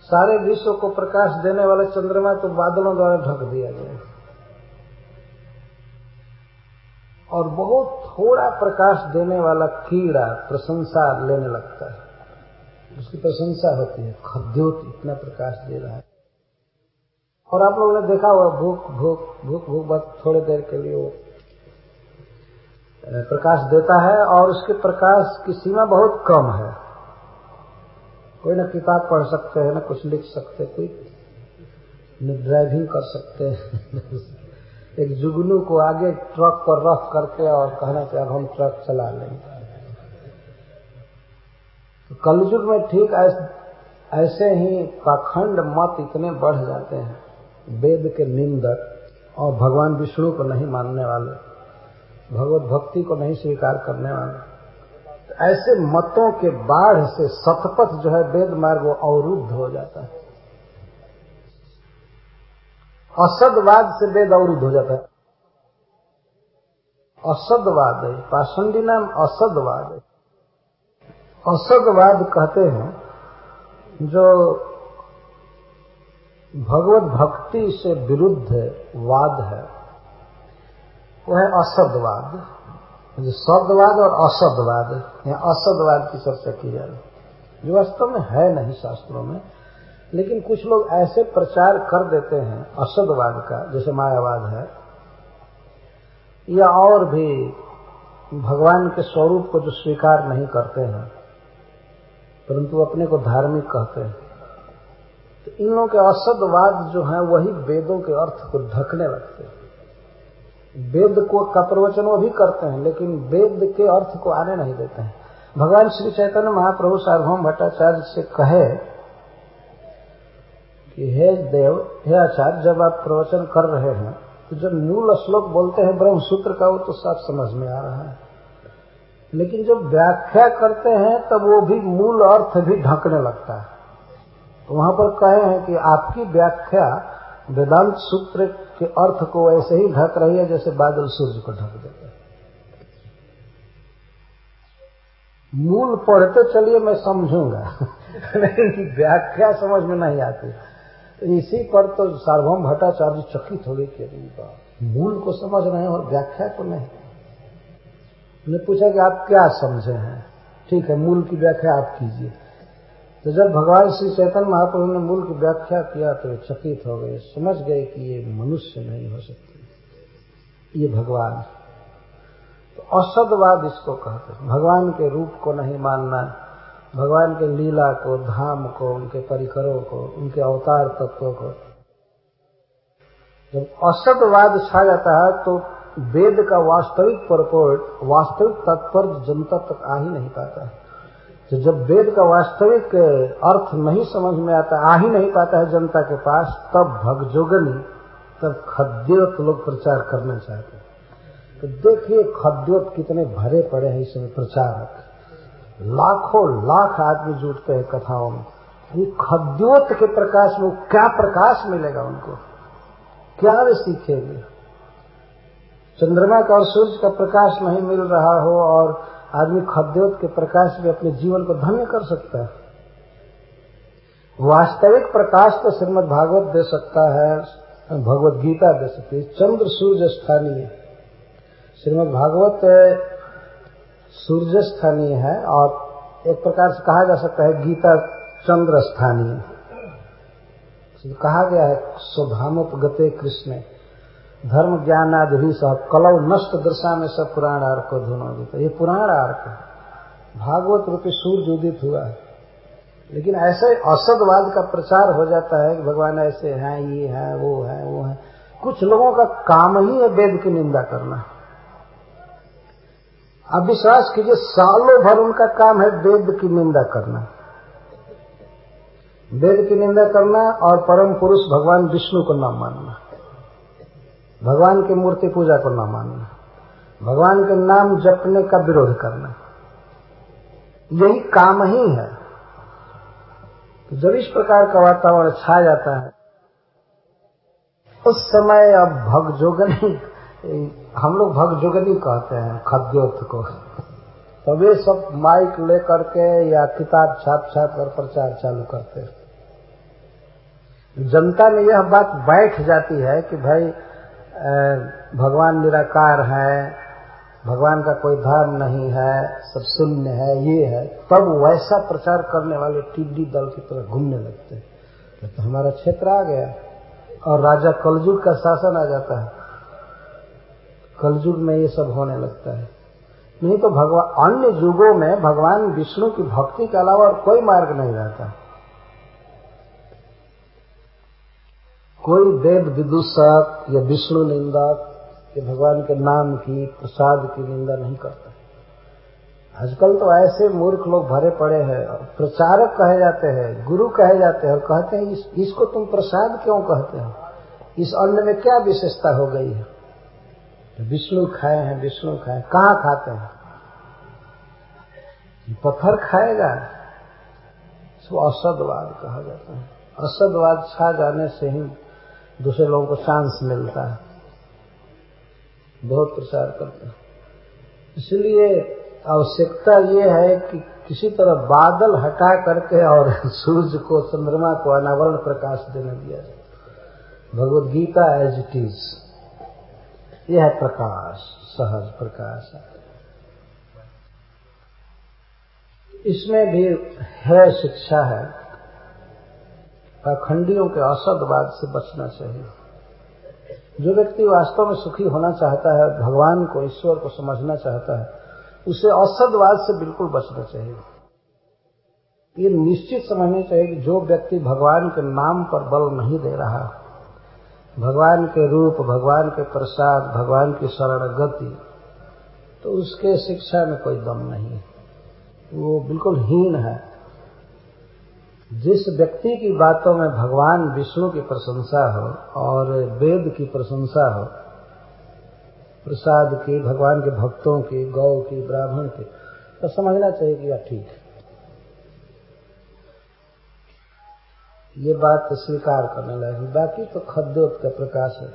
सारे विश्व को प्रकाश देने वाले चंद्रमा तो बादलों द्वारा ढक दिया गया और बहुत थोड़ा प्रकाश देने वाला कीड़ा प्रशंसा लेने लगता है। उसकी प्रशंसा होती है, खद्योत इतना प्रकाश दे रहा है। और आप लोगों ने देखा हुआ भूख भूख भूख भूख बस थोड़ी देर के लिए वो प्रकाश देता है और उसके प्रकाश की सीमा बहुत कम है। कोई ना किताब पढ़ सकते हैं, ना कुछ लिख सकते, कोई न ड्राइविंग कर सकते हैं। एक जुगनू को आगे ट्रक पर रफ करके और कहना कि अब हम ट्रक चला लेंगे। तो कलयुग में ठीक ऐसे ही पाखंड मत इतने बढ़ जाते हैं। वेद के निंदक और भगवान विष्णु को नहीं मानने वाले, भगवत भक्ति को नहीं स्वीकार करने वाले। ऐसे मतों के बाढ़ से सतपथ जो है वेद मार्ग वो अवरुद्ध हो जाता है। असदवाद से वेद अवरुद्ध हो जाता है। असदवाद है, पाषंडी नाम असदवाद है। असदवाद कहते हैं जो भगवत भक्ति से विरुद्ध वाद है। वह है असदवाद जो शब्दवाद और असदवाद यहाँ असदवाद की चर्चा की जा रही जो वास्तव में है नहीं शास्त्रों में, लेकिन कुछ लोग ऐसे प्रचार कर देते हैं असदवाद का, जैसे मायावाद है, या और भी भगवान के स्वरूप को जो स्वीकार नहीं करते हैं, परंतु अपने को धार्मिक कहते हैं। तो इन लोगों के असदवाद जो है, वही वेदों के अर्थ को ढकने लगते हैं। वेद को का प्रवचन वो भी करते हैं, लेकिन वेद के अर्थ को आने नहीं देते हैं। भगवान श्री चैतन्य महाप्रभु सार्वभौम भट्टाचार्य से कहे कि, हे देव, हे आचार्य, जब आप प्रवचन कर रहे हैं तो जब मूल श्लोक बोलते हैं ब्रह्म सूत्र का, वो तो सब समझ में आ रहा है। लेकिन जब व्याख्या करते हैं, तब वो भी मूल अर्थ भी ढकने लगता है। वहाँ पर कहे हैं कि आपकी व्याख्या वेदांत सूत्र के अर्थ को ऐसे ही ढक रही है जैसे बादल सूर्य को ढक देते हैं। मूल पढ़ते चलिए मैं समझूँगा। लेकिन व्याख्या समझ में नहीं आती। इसी पर तो सार्वभौम भट्टाचार्य चकित हो गई कि मूल को समझ रहे हैं और व्याख्या को नहीं। ने पूछा कि आप क्या समझे हैं? ठीक है, मूल की व्याख्या आप कीजिए। तो जब भगवान श्री चैतन्य महाप्रभु ने मूल की व्याख्या किया तो चकित हो गए, समझ गए कि ये मनुष्य नहीं हो सकते। ये भगवान। तो असदवाद इसको कहते हैं। भगवान के रूप को नहीं मानना, भगवान के लीला को, धाम को, उनके परिकरों को, उनके अवतार तत्वों को। जब असदवाद छा जाता है तो वेद का वास्तविक परपोर्ट, वास्तविक तात्पर्य जनता तक आ ही नहीं पाता है। तो जब वेद का वास्तविक अर्थ नहीं समझ में आता, आ ही नहीं पाता है जनता के पास, तब भगजोगनी तब खद्योत लोग प्रचार करना चाहते हैं। तो देखिए खद्योत कितने भरे पड़े हैं इसमें प्रचारक लाखों लाख आदमी जुटते हैं कथाओं में। ये खद्योत के प्रकाश में क्या प्रकाश मिलेगा उनको? क्या वे सीखेंगे? चंद्रमा का और सूर्य का प्रकाश नहीं मिल रहा हो और आदमी खद्योत के प्रकाश में अपने जीवन को धन्य कर सकता है। वास्तविक प्रकाश तो श्रीमद भागवत दे सकता है भगवत गीता दे सकती है। चंद्र सूर्य स्थानीय श्रीमद भागवत सूर्य स्थानीय है और एक प्रकार से कहा जा सकता है गीता चंद्र स्थानीय कहा गया है स्वधामोपगते कृष्ण। धर्म ज्ञान आदि सह कलव नष्ट दृशा में सब पुराण आर्क को धुनो देता ये पुराण आर्क है। भागवत रूपी सूर्य उदित हुआ है। लेकिन ऐसे असदवाद का प्रचार हो जाता है कि भगवान ऐसे हैं, ये हैं, वो हैं वो हैं। कुछ लोगों का काम ही है वेद की निंदा करना। अब विश्वास कीजिए, सालों भर उनका काम है वेद की निंदा करना। वेद की निंदा करना और परम पुरुष भगवान विष्णु को न मानना। भगवान की मूर्ति पूजा को न मानना, भगवान के नाम जपने का विरोध करना। यही काम ही है। तो जब इस प्रकार का वातावरण छा जाता है, उस समय अब भगजोगनी हम लोग भगजोगनी कहते हैं, खद्योत को। तो वे सब माइक लेकर के या किताब छाप छाप कर प्रचार चालू करते हैं। जनता में यह बात बैठ जाती है कि भाई भगवान निराकार है, भगवान का कोई धर्म नहीं है, सब शून्य है, ये है। तब वैसा प्रचार करने वाले टिड्डी दल की तरह घूमने लगते हैं। तो हमारा क्षेत्र आ गया। और राजा कलजुग का शासन आ जाता है। कलजुग में ये सब होने लगता है। नहीं तो भगवान अन्य युगों में भगवान विष्णु की भक्ति के अलावा और कोई मार्ग नहीं रहता। कोई वेद विदूषक या विष्णु निंदक या भगवान के नाम की प्रसाद की निंदा नहीं करता आजकल तो ऐसे मूर्ख लोग भरे पड़े हैं प्रचारक कहे जाते हैं गुरु कहे जाते हैं और कहते हैं इस, इसको तुम प्रसाद क्यों कहते हो? इस अन्न में क्या विशेषता हो गई है? विष्णु खाए हैं विष्णु खाए कहाँ खाते हैं? पत्थर खाएगा। इसको असदवाद कहा जाता है। असदवाद छा जाने से ही दूसरे लोगों को चांस मिलता है। बहुत प्रचार करते हैं। इसलिए आवश्यकता ये है कि किसी तरह बादल हटा करके और सूर्य को, चंद्रमा को अनावरण प्रकाश देने दिया जाए। Bhagavad Gita as it is यह है प्रकाश, सहज प्रकाश इसमें भी है शिक्षा है। अखंडियों के असदवाद से बचना चाहिए। जो व्यक्ति वास्तव में सुखी होना चाहता है भगवान को, ईश्वर को समझना चाहता है, उसे असदवाद से बिल्कुल बचना चाहिए। ये निश्चित समझना चाहिए कि जो व्यक्ति भगवान के नाम पर बल नहीं दे रहा, भगवान के रूप, भगवान के प्रसाद, भगवान की शरण गति तो उसके शिक्षा में कोई दम नहीं। वो बिल्कुल हीन है। जिस व्यक्ति की बातों में भगवान विष्णु की प्रशंसा हो और वेद की प्रशंसा हो, प्रसाद की, भगवान के भक्तों की, गौ की, ब्राह्मण की तो समझना चाहिए कि यह ठीक है। ये बात स्वीकार करने लगे बाकी तो खद्योत का प्रकाश है।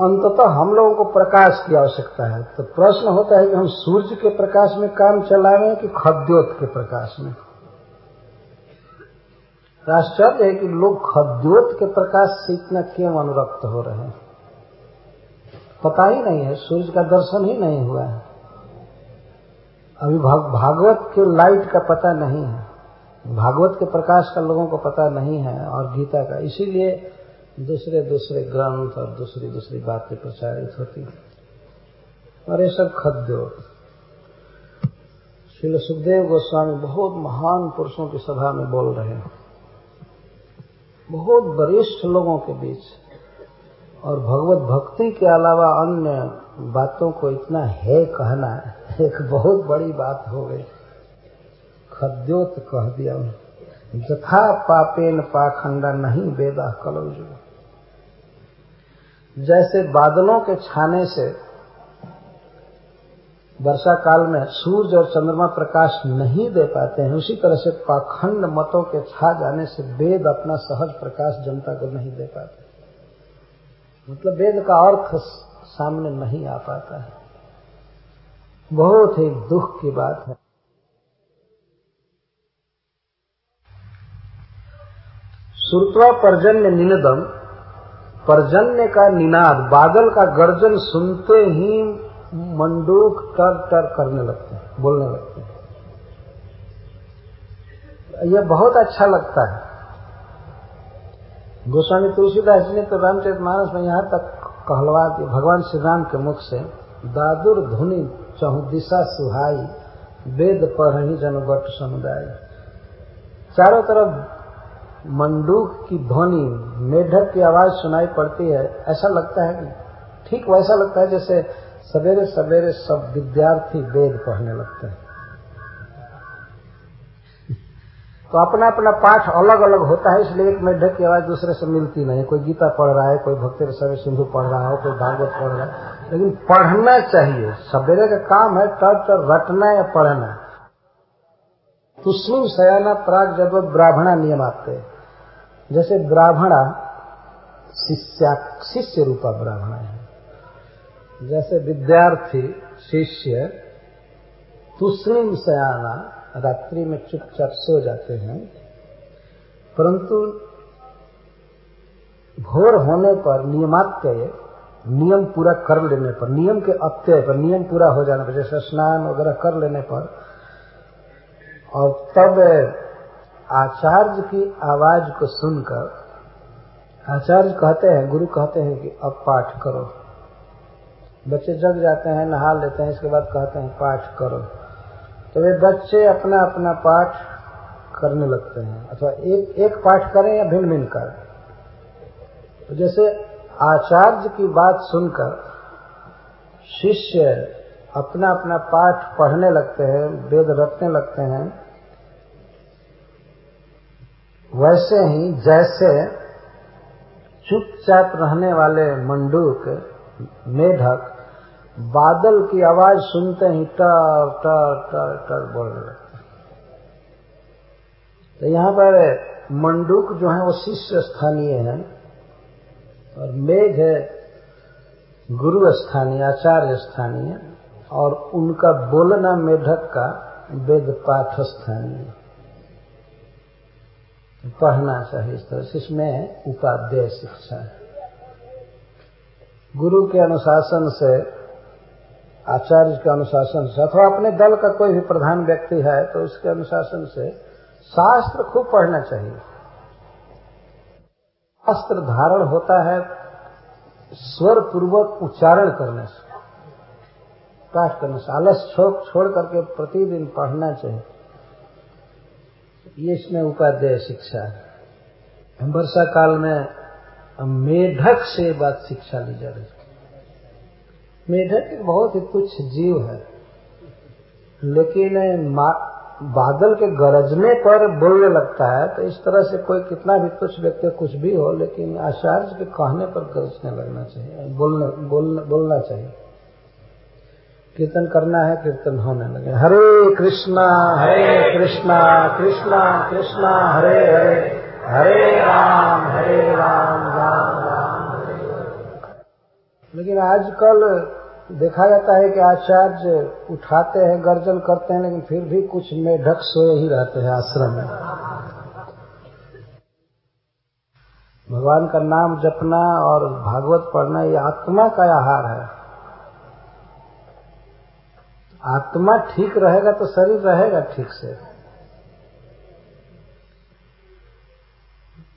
अंततः हम लोगों को प्रकाश की आवश्यकता है। तो प्रश्न होता है कि हम सूर्य के प्रकाश में काम चलावें कि खद्योत के प्रकाश में? आश्चर्य है कि लोग खद्योत के प्रकाश से इतना क्यों अनुरक्त हो रहे हैं? पता ही नहीं है, सूर्य का दर्शन ही नहीं हुआ है। अभी भागवत के लाइट का पता नहीं है। भागवत के प्रकाश का लोगों को पता नहीं है और गीता का। इसीलिए दूसरे दूसरे ग्रंथ और दूसरी दूसरी बातें प्रचारित होती और ये सब खद्योत श्री सुखदेव गोस्वामी बहुत महान पुरुषों की सभा में बोल रहे हैं। बहुत वरिष्ठ लोगों के बीच। और भगवत भक्ति के अलावा अन्य बातों को इतना है कहना, एक बहुत बड़ी बात हो गई। खद्योत कह दिया। जथा पापेन पाखंडा नहीं वेदा कलौजु जैसे बादलों के छाने से वर्षा काल में सूर्य और चंद्रमा प्रकाश नहीं दे पाते हैं, उसी तरह से पाखंड मतों के छा जाने से वेद अपना सहज प्रकाश जनता को नहीं दे पाते। मतलब वेद का अर्थ सामने नहीं आ पाता है। बहुत ही दुख की बात है। श्रुत्वा पर्जन्य निनदम पर्जन्य का निनाद, बादल का गर्जन सुनते ही मंडूक टर टर करने लगते हैं, बोलने लगते हैं। यह बहुत अच्छा लगता है। गोस्वामी तुलसीदास जी ने तो रामचरित मानस में यहाँ तक कहलवा दिया भगवान श्री राम के मुख से, दादुर धुनि चहु दिशा सुहाई, वेद पढ़ी जन बट समुदाय। चारों तरफ़ मंडूक की ध्वनि, मेढक की आवाज़ सुनाई पड़ती है, ऐसा लगता है कि ठीक वैसा लगता है जैसे सवेरे सवेरे सब विद्यार्थी वेद पढ़ने लगते हैं। तो अपना अपना पाठ अलग अलग होता है, इसलिए एक मेढक की आवाज़ दूसरे से मिलती नहीं। कोई गीता पढ़ रहा है, कोई भक्ति रसवे सिंधु पढ़ रहा है, कोई भागवत पढ़ रहा है। लेकिन पढ़ना चाहिए। सवेरे का काम है टर टर रटना या पढ़ना। तुष्णु सयाना प्राग जब ब्राह्मणा नियम आते। जैसे ब्राह्मणा शिष्या शिष्य रूपा ब्राह्मण है। जैसे विद्यार्थी, शिष्य, तुष्णिम सयाना रात्रि में चुपचाप सो जाते हैं। परंतु भोर होने पर नियमात्यय नियम पूरा कर लेने पर, नियम के अत्यय पर, नियम पूरा हो जाने पर, जैसे स्नान वगैरह कर लेने पर, और तब आचार्य की आवाज़ को सुनकर, आचार्य कहते हैं, गुरु कहते हैं कि अब पाठ करो। बच्चे जग जाते हैं, नहा लेते हैं, इसके बाद कहते हैं, पाठ करो। तो वे बच्चे अपना अपना पाठ करने लगते हैं, अथवा एक एक पाठ करें या भिन्न भिन्न करें। तो जैसे आचार्य की बात सुनकर शिष्य अपना अपना पाठ पढ़ने लगते हैं, वेद रखने लगते हैं, वैसे ही जैसे चुपचाप रहने वाले मंडूक मेढक, बादल की आवाज़ सुनते ही टर टर टर टर बोलने लगते तो यहाँ पर मंडूक जो है वो शिष्य स्थानीय है और मेघ है गुरु स्थानीय, आचार्य स्थानीय और उनका बोलना मेढक का वेद पाठ स्थानीय पढ़ना चाहिए इस तरह से। इसमें उपाध्याय शिक्षा है। गुरु के अनुशासन से, आचार्य के अनुशासन से, अथवा अपने दल का कोई भी प्रधान व्यक्ति है तो उसके अनुशासन से शास्त्र खूब पढ़ना चाहिए। शास्त्र धारण होता है स्वर पूर्वक उच्चारण करने से। पाठ करने से आलस छोड़ छोड़ करके प्रतिदिन पढ़ना चाहिए। ये इसमें उपाध्याय शिक्षा है। वर्षा काल में मेढक से बात शिक्षा ली जा रही मेढक एक बहुत ही तुच्छ जीव है। लेकिन बादल के गरजने पर बोलने लगता है तो इस तरह से कोई कितना भी कुछ व्यक्ति कुछ भी हो, लेकिन आचार्य के कहने पर गरजने लगना चाहिए, बोलने, बोलना बोलना चाहिए। कीर्तन करना है, कीर्तन होने लगे। हरे कृष्णा हरे कृष्णा कृष्णा कृष्णा, हरे हरे हरे राम हरे राम राम लेकिन आजकल देखा जाता है कि आचार्य उठाते हैं, गर्जन करते हैं, लेकिन फिर भी कुछ मेढक सोए ही रहते हैं आश्रम में। भगवान का नाम जपना और भागवत पढ़ना ये आत्मा का आहार है। आत्मा ठीक रहेगा तो शरीर रहेगा ठीक से।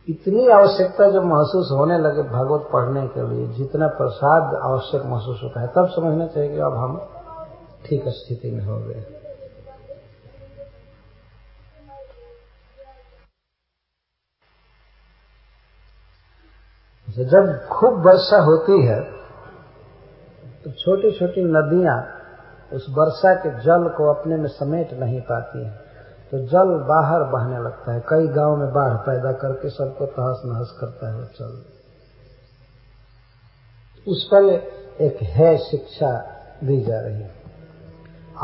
इतनी आवश्यकता जब महसूस होने लगे भागवत पढ़ने के लिए, जितना प्रसाद आवश्यक महसूस होता है, तब समझना चाहिए कि अब हम ठीक स्थिति में हो गए। जब खूब वर्षा होती है तो छोटी छोटी नदियाँ उस वर्षा के जल को अपने में समेट नहीं पाती है। तो जल बाहर बहने लगता है। कई गाँव में बाढ़ पैदा करके सबको तहस नहस करता है चल उस पर एक है शिक्षा दी जा रही है।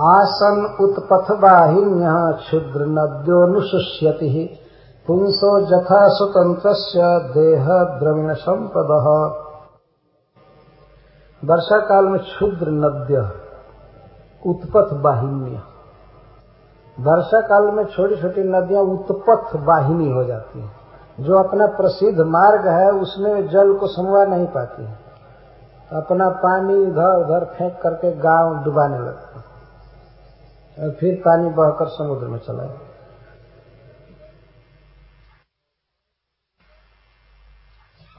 आसन उत्पथ बाहिन्य क्षुद्र नद्योनुशुष्यति पुंसो जथा स्वतंत्र देह द्रविण संपद। वर्षा काल में क्षुद्र नद्य उत्पथ वाहिनी वर्षा काल में छोटी छोटी नदियाँ उत्पथ वाहिनी हो जाती हैं। जो अपना प्रसिद्ध मार्ग है, उसमें जल को समवा नहीं पाती है। अपना पानी इधर उधर फेंक करके गाँव डुबाने लगता और फिर पानी बहकर समुद्र में चला गया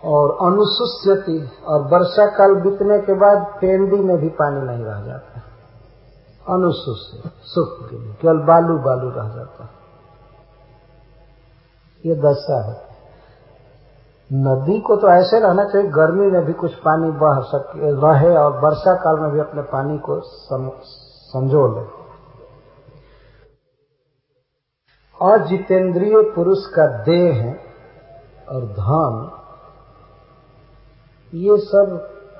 और अनुसूस्यति और वर्षा काल बीतने के बाद पेंडी में भी पानी नहीं रह जाता अनुसूस्य सुख के लिए। केवल बालू बालू रह जाता है। ये दशा है। नदी को तो ऐसे रहना चाहिए, गर्मी में भी कुछ पानी बह सके, रहे और वर्षा काल में भी अपने पानी को संजो ले अजितेंद्रिय पुरुष का देह और धन, ये सब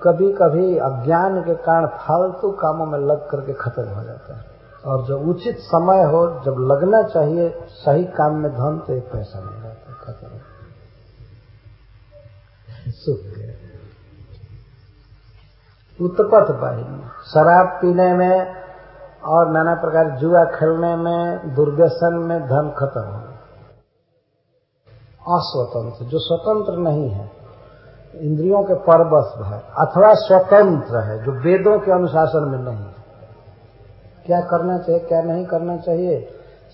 कभी कभी अज्ञान के कारण फालतू कामों में लग करके खत्म हो जाता है। और जब उचित समय हो, जब लगना चाहिए, सही काम में धन तो एक पैसा नहीं रहता, खत्म। सुख उत्पत बाहिनी शराब पीने में और नाना प्रकार जुआ खेलने में, दुर्व्यसन में धन खत्म हो अस्वतंत्र, जो स्वतंत्र नहीं है इंद्रियों के परबस है अथवा स्वतंत्र है, जो वेदों के अनुशासन में नहीं है। क्या करना चाहिए, क्या नहीं करना चाहिए?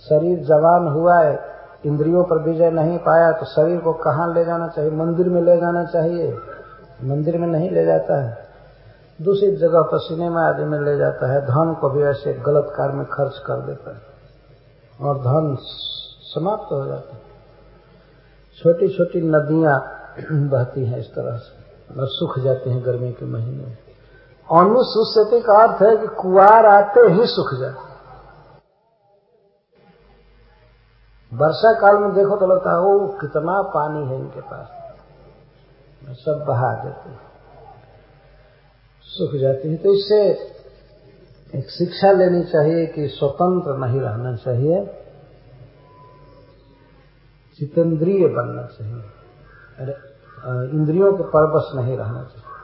शरीर जवान हुआ है, इंद्रियों पर विजय नहीं पाया तो शरीर को कहाँ ले जाना चाहिए? मंदिर में ले जाना चाहिए? मंदिर में नहीं ले जाता है। दूसरी जगह पर सिनेमा आदि में ले जाता है। धन को भी ऐसे गलत कार्य में खर्च कर देता है। और धन समाप्त हो जाता है। छोटी छोटी नदियाँ बहती हैं इस तरह से। और सूख जाते हैं गर्मी के महीने में। अनुसूस्यति का अर्थ है कि कुआर आते ही सूख जाते वर्षा काल में देखो तो लगता है वो कितना पानी है इनके पास। सब बहा देते हैं। सूख जाती है। तो इससे एक शिक्षा लेनी चाहिए कि स्वतंत्र नहीं रहना चाहिए। जितेंद्रिय बनना चाहिए। अरे इंद्रियों के परवश नहीं रहना चाहिए।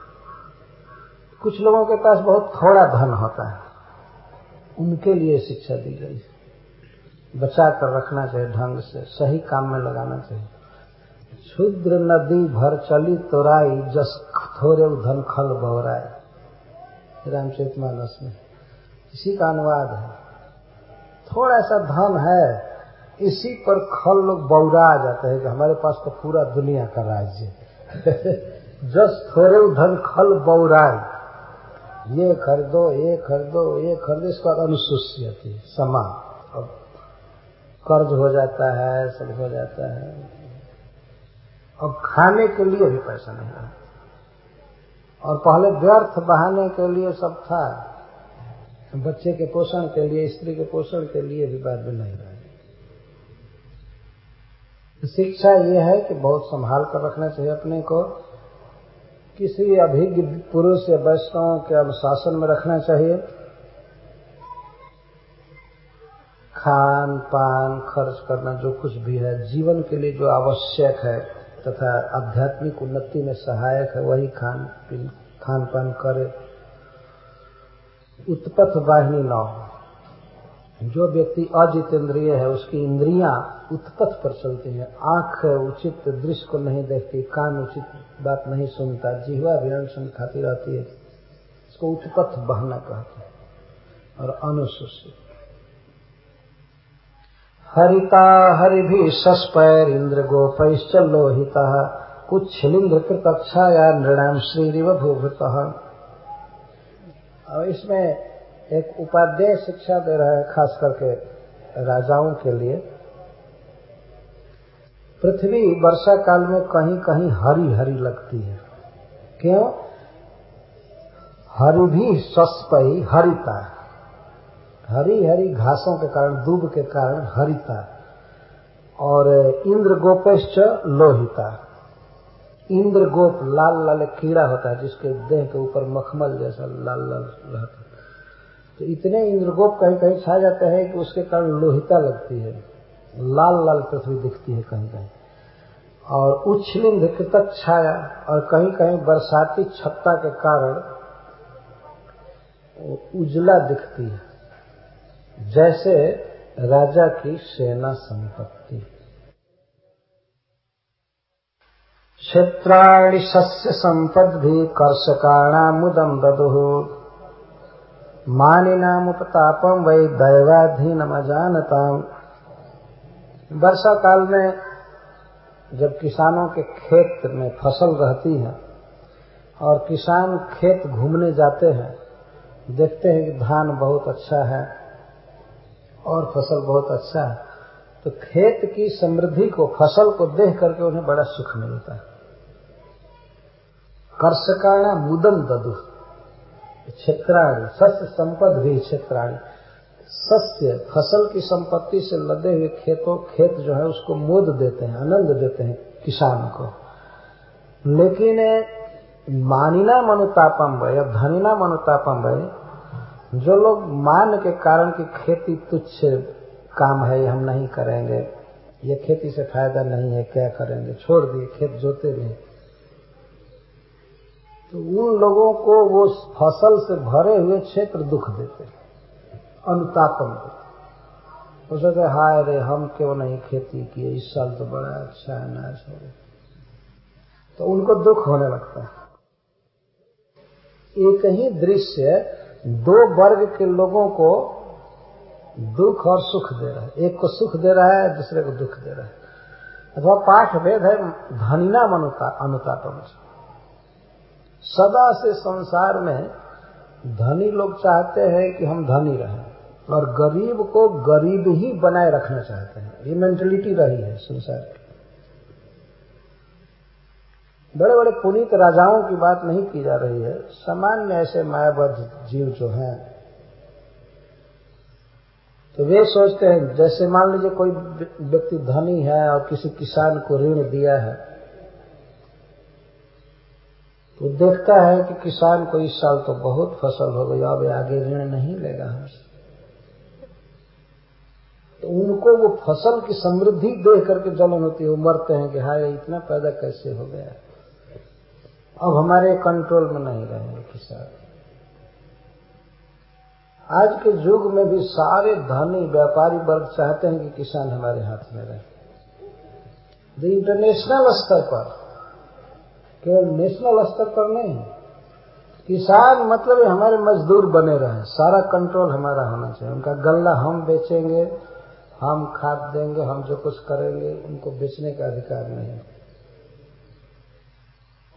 कुछ लोगों के पास बहुत थोड़ा धन होता है, उनके लिए शिक्षा दी गई। बचा कर रखना चाहिए ढंग से, सही काम में लगाना चाहिए। क्षुद्र नदी भर चली तोराई, जस थोड़े धन खल बहराए रामचरित मानस में इसी का अनुवाद है। थोड़ा सा धन है, इसी पर खल लोग बौरा जाते हैं कि हमारे पास तो पूरा दुनिया का राज्य जस थोड़े धन खल बौराई ये खरीदो ये खरीदो ये खरीदो इसके बाद अनुसूस्य थी समा अब कर्ज हो जाता है, सब हो जाता है। अब खाने के लिए भी पैसा नहीं रहा और पहले व्यर्थ बहाने के लिए सब था। बच्चे के पोषण के लिए, स्त्री के पोषण के लिए भी बाद में नहीं रहा। शिक्षा ये है कि बहुत संभाल कर रखना चाहिए अपने को। किसी अभिज्ञ पुरुष या वैष्णव के अनुशासन में रखना चाहिए। खान पान, खर्च करना, जो कुछ भी है, जीवन के लिए जो आवश्यक है, तथा आध्यात्मिक उन्नति में सहायक है, वही खान पीन, खान पान करे। उत्पथ वाहिनी न हो जो व्यक्ति अजितेंद्रिय है, उसकी इंद्रियाँ उत्पथ पर चलती है। आँख उचित दृश्य को नहीं देखती, कान उचित बात नहीं सुनता, जिहवा भी अनशन खाती रहती है। इसको उत्पथ बहना कहते हैं और अनुसूचित। हरिता हरि भी सस्पैर इंद्र गोपैश्च लोहिता कुछ छिलिंद्र कृतक्षाया नृणाम श्रीरिव भूभृत। और इसमें एक उपाध्याय शिक्षा दे रहा है, खास करके राजाओं के लिए। पृथ्वी वर्षा काल में कहीं कहीं हरी हरी लगती है। क्यों? हरी भी सस्पई, हरिता हरी हरी घासों के कारण, दूब के कारण हरिता और इंद्र गोपेश्च लोहिता इंद्र गोप लाल लाल कीड़ा होता है, जिसके देह के ऊपर मखमल जैसा लाल लाल रहता है। तो इतने इंद्रगोप कहीं कहीं छा जाते हैं कि उसके कारण लोहिता लगती है। लाल लाल पृथ्वी दिखती है कहीं कहीं। और उच्छलिंद कृतक छाया और कहीं कहीं बरसाती छत्ता के कारण उजला दिखती है। जैसे राजा की सेना संपत्ति। क्षेत्राणि शस्य सम्पद्भिः कर्षकाणामुदम् ददुः। मानिनामुपतापम वै दैवाधीनमजानताम वर्षा काल में जब किसानों के खेत में फ़सल रहती है और किसान खेत घूमने जाते हैं, देखते हैं कि धान बहुत अच्छा है और फ़सल बहुत अच्छा है तो खेत की समृद्धि को, फ़सल को देख करके उन्हें बड़ा सुख मिलता है। कर्षकाणा मुदम ददु। क्षेत्राणी सस्य संपद भी क्षेत्राणी सस्य, फ़सल की संपत्ति से लदे हुए खेतों, खेत जो है उसको मोद देते हैं, आनंद देते हैं किसान को। लेकिन, मानिना मनुतापम भय, या धनिना मनुतापम भय, जो लोग मान के कारण की खेती तुच्छ काम है हम नहीं करेंगे। ये खेती से फ़ायदा नहीं है, क्या करेंगे? छोड़ दिए, खेत जोते नहीं तो उन लोगों को वो फ़सल से भरे हुए क्षेत्र दुख देते, अनुतापन देते। वो सोचते, हाय रे, हम क्यों नहीं खेती किए? इस साल तो बड़ा अच्छा है अनाज हो तो उनको दुख होने लगता है। एक ही दृश्य दो वर्ग के लोगों को दुख और सुख दे रहा है। एक को सुख दे रहा है, दूसरे को दुख दे रहा है। अथवा पाठ वेद है धनिना अनुतापम सदा से संसार में धनी लोग चाहते हैं कि हम धनी रहें और गरीब को गरीब ही बनाए रखना चाहते हैं। ये मेंटेलिटी रही है संसार की। बड़े बड़े पुनीत राजाओं की बात नहीं की जा रही है। सामान्य ऐसे मायाबद्ध जीव जो हैं तो वे सोचते हैं, जैसे मान लीजिए कोई व्यक्ति धनी है और किसी किसान को ऋण दिया है तो देखता है कि किसान को इस साल तो बहुत फ़सल हो गई, अब आगे ऋण नहीं लेगा। हमसे तो उनको वो फ़सल की समृद्धि देख करके जलन होती है वो मरते हैं कि हाय इतना पैदा कैसे हो गया? अब हमारे कंट्रोल में नहीं रहेंगे किसान। आज के युग में भी सारे धनी व्यापारी वर्ग चाहते हैं कि किसान हमारे हाथ में रहे। इंटरनेशनल स्तर पर केवल नेशनल स्तर पर नहीं किसान मतलब हमारे मजदूर बने रहे। सारा कंट्रोल हमारा होना चाहिए। उनका गल्ला हम बेचेंगे, हम खाद देंगे, हम जो कुछ करेंगे, उनको बेचने का अधिकार नहीं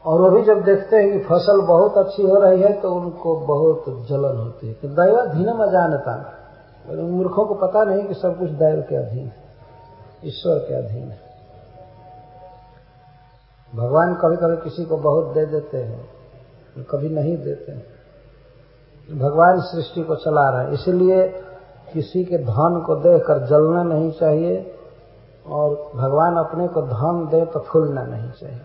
और वो भी जब देखते हैं कि फ़सल बहुत अच्छी हो रही है तो उनको बहुत जलन होती है। कि दैवाधीनम अजानता और उन मूर्खों को पता नहीं कि सब कुछ दैव के अधीन है। ईश्वर के अधीन है। भगवान कभी कभी किसी को बहुत दे देते हैं, कभी नहीं देते हैं। भगवान सृष्टि को चला रहा है, इसलिए किसी के धन को देखकर जलना नहीं चाहिए और भगवान अपने को धन दे तो फूलना नहीं चाहिए।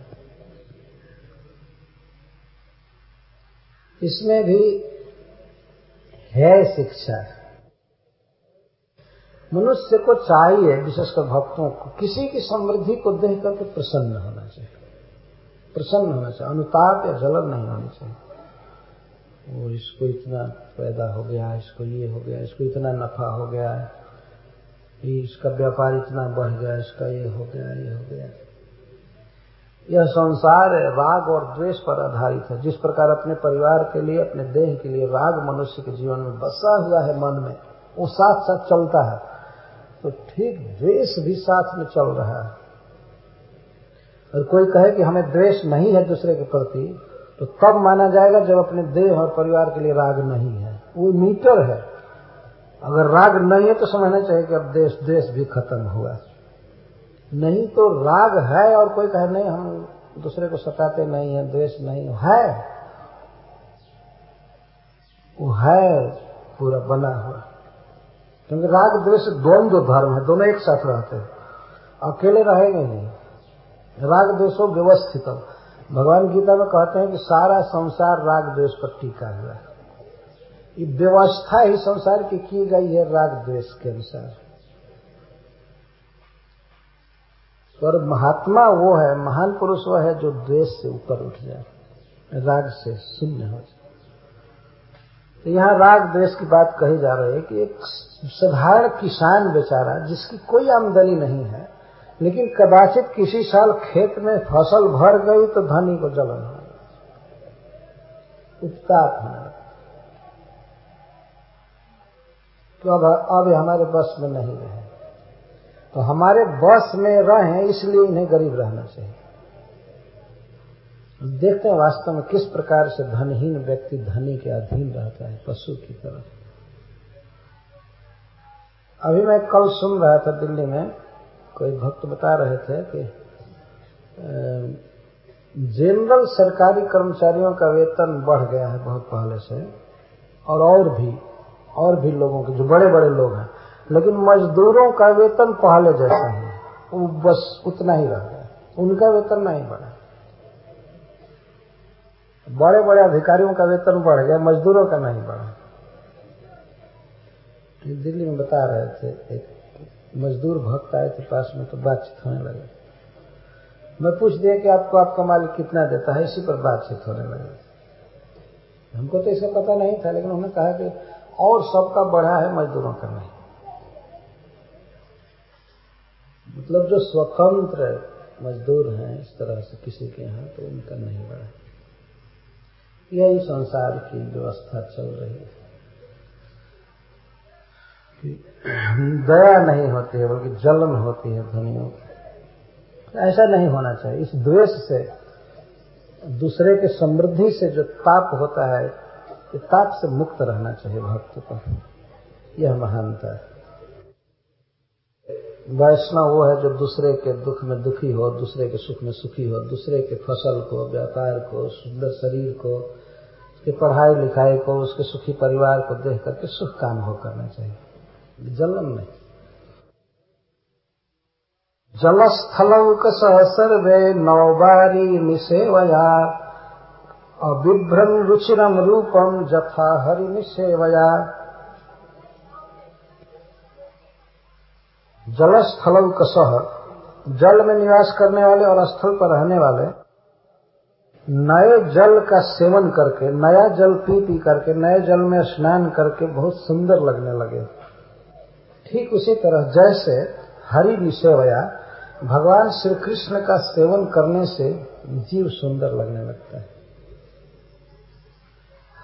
इसमें भी है शिक्षा। मनुष्य को चाहिए, विशेषकर भक्तों को, किसी की समृद्धि को देख करके प्रसन्न होना चाहिए। प्रसन्न होना चाहिए। अनुताप या जलन नहीं होनी चाहिए। वो इसको इतना पैदा हो गया, इसको ये हो गया, इसको इतना नफा हो गया इसका व्यापार इतना बढ़ गया, इसका ये हो गया, ये हो गया। यह संसार है, राग और द्वेष पर आधारित है। जिस प्रकार अपने परिवार के लिए, अपने देह के लिए राग मनुष्य के जीवन में बसा हुआ है मन में, वो साथ साथ चलता है। तो ठीक द्वेष भी साथ में चल रहा है। और कोई कहे कि हमें द्वेष नहीं है दूसरे के प्रति तो तब माना जाएगा जब अपने देह और परिवार के लिए राग नहीं है। वो मीटर है। अगर राग नहीं है तो समझना चाहिए कि अब देश द्वेष भी खत्म हुआ नहीं तो राग है और कोई कहे, नहीं, हम दूसरे को सताते नहीं है, द्वेष नहीं है। वो है, पूरा बना हुआ। क्योंकि राग, द्वेष द्वंद्व धर्म है, दोनों एक साथ रहते हैं। अकेले रहेंगे नहीं। राग द्वेषो व्यवस्थित। भगवान गीता में कहते हैं कि सारा संसार राग द्वेष पर टीका हुआ है। ये व्यवस्था ही संसार की की गई है राग द्वेष के अनुसार। पर महात्मा वो है, महान पुरुष वो है जो द्वेष से ऊपर उठ जाए, राग से शून्य हो जाए। तो यहाँ राग द्वेष की बात कही जा रही है कि एक साधारण किसान बेचारा जिसकी कोई आमदनी नहीं है लेकिन कदाचित किसी साल खेत में फ़सल भर गई तो धनी को जलन हो उत्ताप होने तो अब अब हमारे बस में नहीं रहे। तो हमारे बस में रहें, इसलिए इन्हें गरीब रहना चाहिए। देखते हैं वास्तव में किस प्रकार से धनहीन व्यक्ति धनी के अधीन रहता है, पशु की तरह। अभी मैं कल सुन रहा था दिल्ली में कोई भक्त बता रहे थे कि जनरल सरकारी कर्मचारियों का वेतन बढ़ गया है बहुत पहले से, और और भी और भी लोगों के, जो बड़े बड़े लोग हैं। लेकिन मजदूरों का वेतन पहले जैसा ही वो बस उतना ही रह गया। उनका वेतन नहीं बढ़ा। बड़े बड़े अधिकारियों का वेतन बढ़ गया, मजदूरों का नहीं बढ़ा। दिल्ली में बता रहे थे एक मजदूर भक्त आए थे पास में तो बातचीत होने लगे। मैं पूछ दिया कि आपको आपका मालिक कितना देता है, इसी पर बातचीत होने लगे। हमको तो इसका पता नहीं था, लेकिन उन्होंने कहा कि और सबका बढ़ा है, मजदूरों का नहीं। मतलब जो स्वतंत्र मजदूर हैं इस तरह से किसी के यहाँ तो उनका नहीं बढ़ा। यही संसार की व्यवस्था चल रही है। दया नहीं होती है, बल्कि जलन होती है धनियों ऐसा नहीं होना चाहिए। इस द्वेष से, दूसरे के समृद्धि से जो ताप होता है ताप से मुक्त रहना चाहिए भक्त को। यह महानता है। वैष्णव वो है जो दूसरे के दुख में दुखी हो, दूसरे के सुख में सुखी हो, दूसरे के फ़सल को, व्यापार को, सुंदर शरीर को, उसकी पढ़ाई लिखाई को, उसके सुखी परिवार को देख करके सुख काम हो करना चाहिए। जलन नहीं। जलस्थलौक सर्वे नौबारी निसेवया, अबिभ्रन रुचिरम रूपम जथा हरि निसेवया। जलस्थलौक सह, जल में निवास करने वाले और स्थल पर रहने वाले, नए जल का सेवन करके, नया जल पी पी करके, नए जल में स्नान करके बहुत सुंदर लगने लगे। ठीक उसी तरह जैसे हरि निसेवया भगवान श्री कृष्ण का सेवन करने से जीव सुंदर लगने लगता है।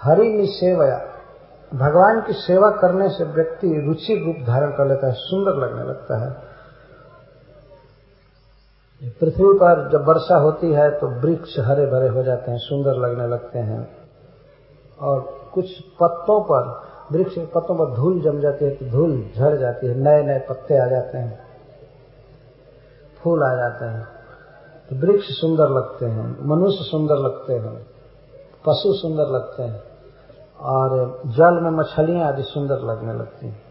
हरि निसेवया भगवान की सेवा करने से व्यक्ति रुचि रूप धारण कर लेता है, सुंदर लगने लगता है। पृथ्वी पर जब वर्षा होती है तो वृक्ष हरे भरे हो जाते हैं, सुंदर लगने लगते हैं। और कुछ पत्तों पर वृक्ष के पत्तों पर धूल जम जाती है तो धूल झड़ जाती है नए नए पत्ते आ जाते हैं, फूल आ जाते हैं। तो वृक्ष सुंदर लगते हैं, मनुष्य सुंदर लगते हैं, पशु सुंदर लगते हैं, और जल में मछलियाँ आदि सुंदर लगने लगती हैं।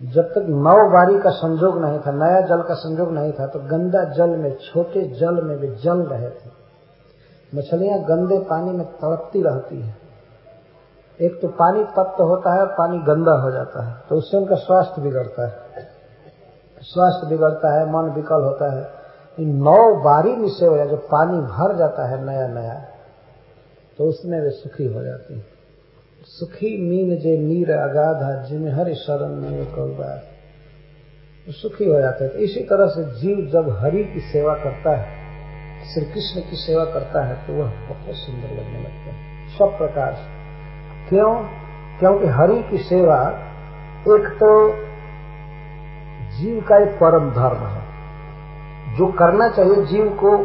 जब तक नौ बारी का संजोग नहीं था, नया जल का संजोग नहीं था तो गंदा जल में, छोटे जल में भी जल रहे थे। मछलियाँ गंदे पानी में तड़पती रहती है। एक तो पानी तप्त होता है और पानी गंदा हो जाता है। तो उससे उनका स्वास्थ्य बिगड़ता है। स्वास्थ्य बिगड़ता है, मन विकल होता है। नौ बारी निश्चय हो जाए जब पानी भर जाता है नया नया तो उसमें वे सुखी हो जाती है। सुखी मीन जे नीर अगाधा, जिन हरि शरण में कल बार। सुखी हो जाते हैं। तो इसी तरह से जीव जब हरि की सेवा करता है, श्री कृष्ण की सेवा करता है तो वह बहुत सुंदर लगने लगता है। सब प्रकार से। क्यों? क्योंकि हरि की सेवा एक तो जीव का एक परम धर्म है। जो करना चाहिए जीव को,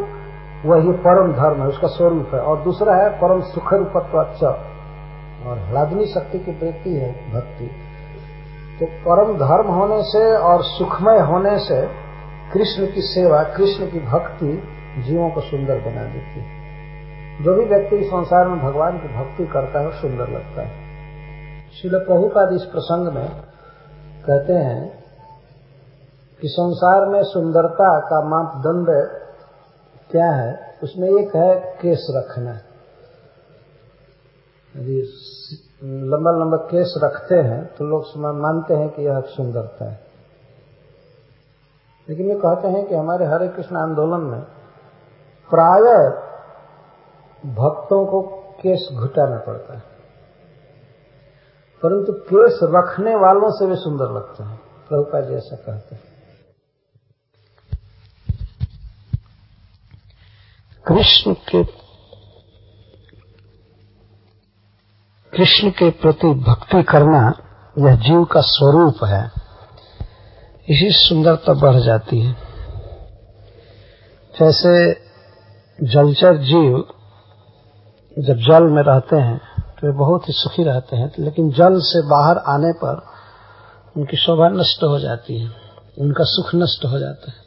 वही परम धर्म है, उसका स्वरूप है। और दूसरा है, परम सुख रूपत्व अच्छा और ह्लादनी शक्ति की वृत्ति है, भक्ति। तो परम धर्म होने से और सुखमय होने से कृष्ण की सेवा, कृष्ण की भक्ति जीवों को सुंदर बना देती है। जो भी व्यक्ति इस संसार में भगवान की भक्ति करता है सुंदर लगता है। शिल प्रभुपाद इस प्रसंग में कहते हैं कि संसार में सुंदरता का मापदंड क्या है? उसमें एक है केस रखना। यदि लंबा लंबा केस रखते हैं तो लोग मानते हैं कि यह सुंदरता है। लेकिन ये कहते हैं कि हमारे हरे कृष्ण आंदोलन में प्राय भक्तों को केस घुटाना पड़ता है। परंतु केस रखने वालों से भी सुंदर लगते हैं प्रभुपा जी ऐसा कहते हैं। कृष्ण के कृष्ण के प्रति भक्ति करना यह जीव का स्वरूप है। इसी सुंदरता बढ़ जाती है। जैसे जलचर जीव जब जल में रहते हैं तो वे बहुत ही सुखी रहते हैं, लेकिन जल से बाहर आने पर उनकी शोभा नष्ट हो जाती है, उनका सुख नष्ट हो जाता है।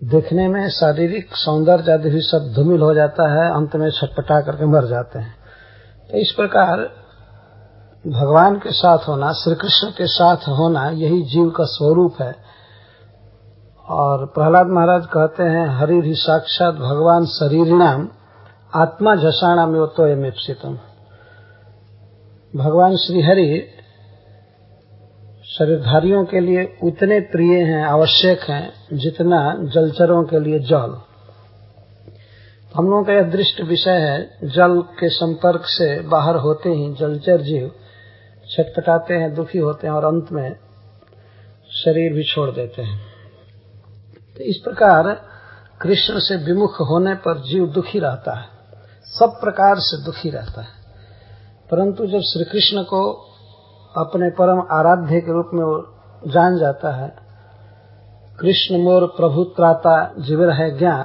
देखने में शारीरिक सौंदर्य आदि भी सब धूमिल हो जाता है, अंत में छटपटा करके मर जाते हैं। तो इस प्रकार भगवान के साथ होना श्री कृष्ण के साथ होना, यही जीव का स्वरूप है। और प्रहलाद महाराज कहते हैं, हरि साक्षात भगवान शरीर नाम आत्मा झसाणा में तो एमिप्सितम भगवान श्रीहरि शरीरधारियों के लिए उतने प्रिय हैं, आवश्यक हैं, जितना जलचरों के लिए जल। हम लोगों का यह दृष्ट विषय है, जल के संपर्क से बाहर होते ही जलचर जीव छटपटाते हैं, दुखी होते हैं और अंत में शरीर भी छोड़ देते हैं। तो इस प्रकार कृष्ण से विमुख होने पर जीव दुखी रहता है। सब प्रकार से दुखी रहता है। परंतु जब श्री कृष्ण को अपने परम आराध्य के रूप में वो जान जाता है, कृष्ण मोर प्रभु त्राता जीवर है ज्ञान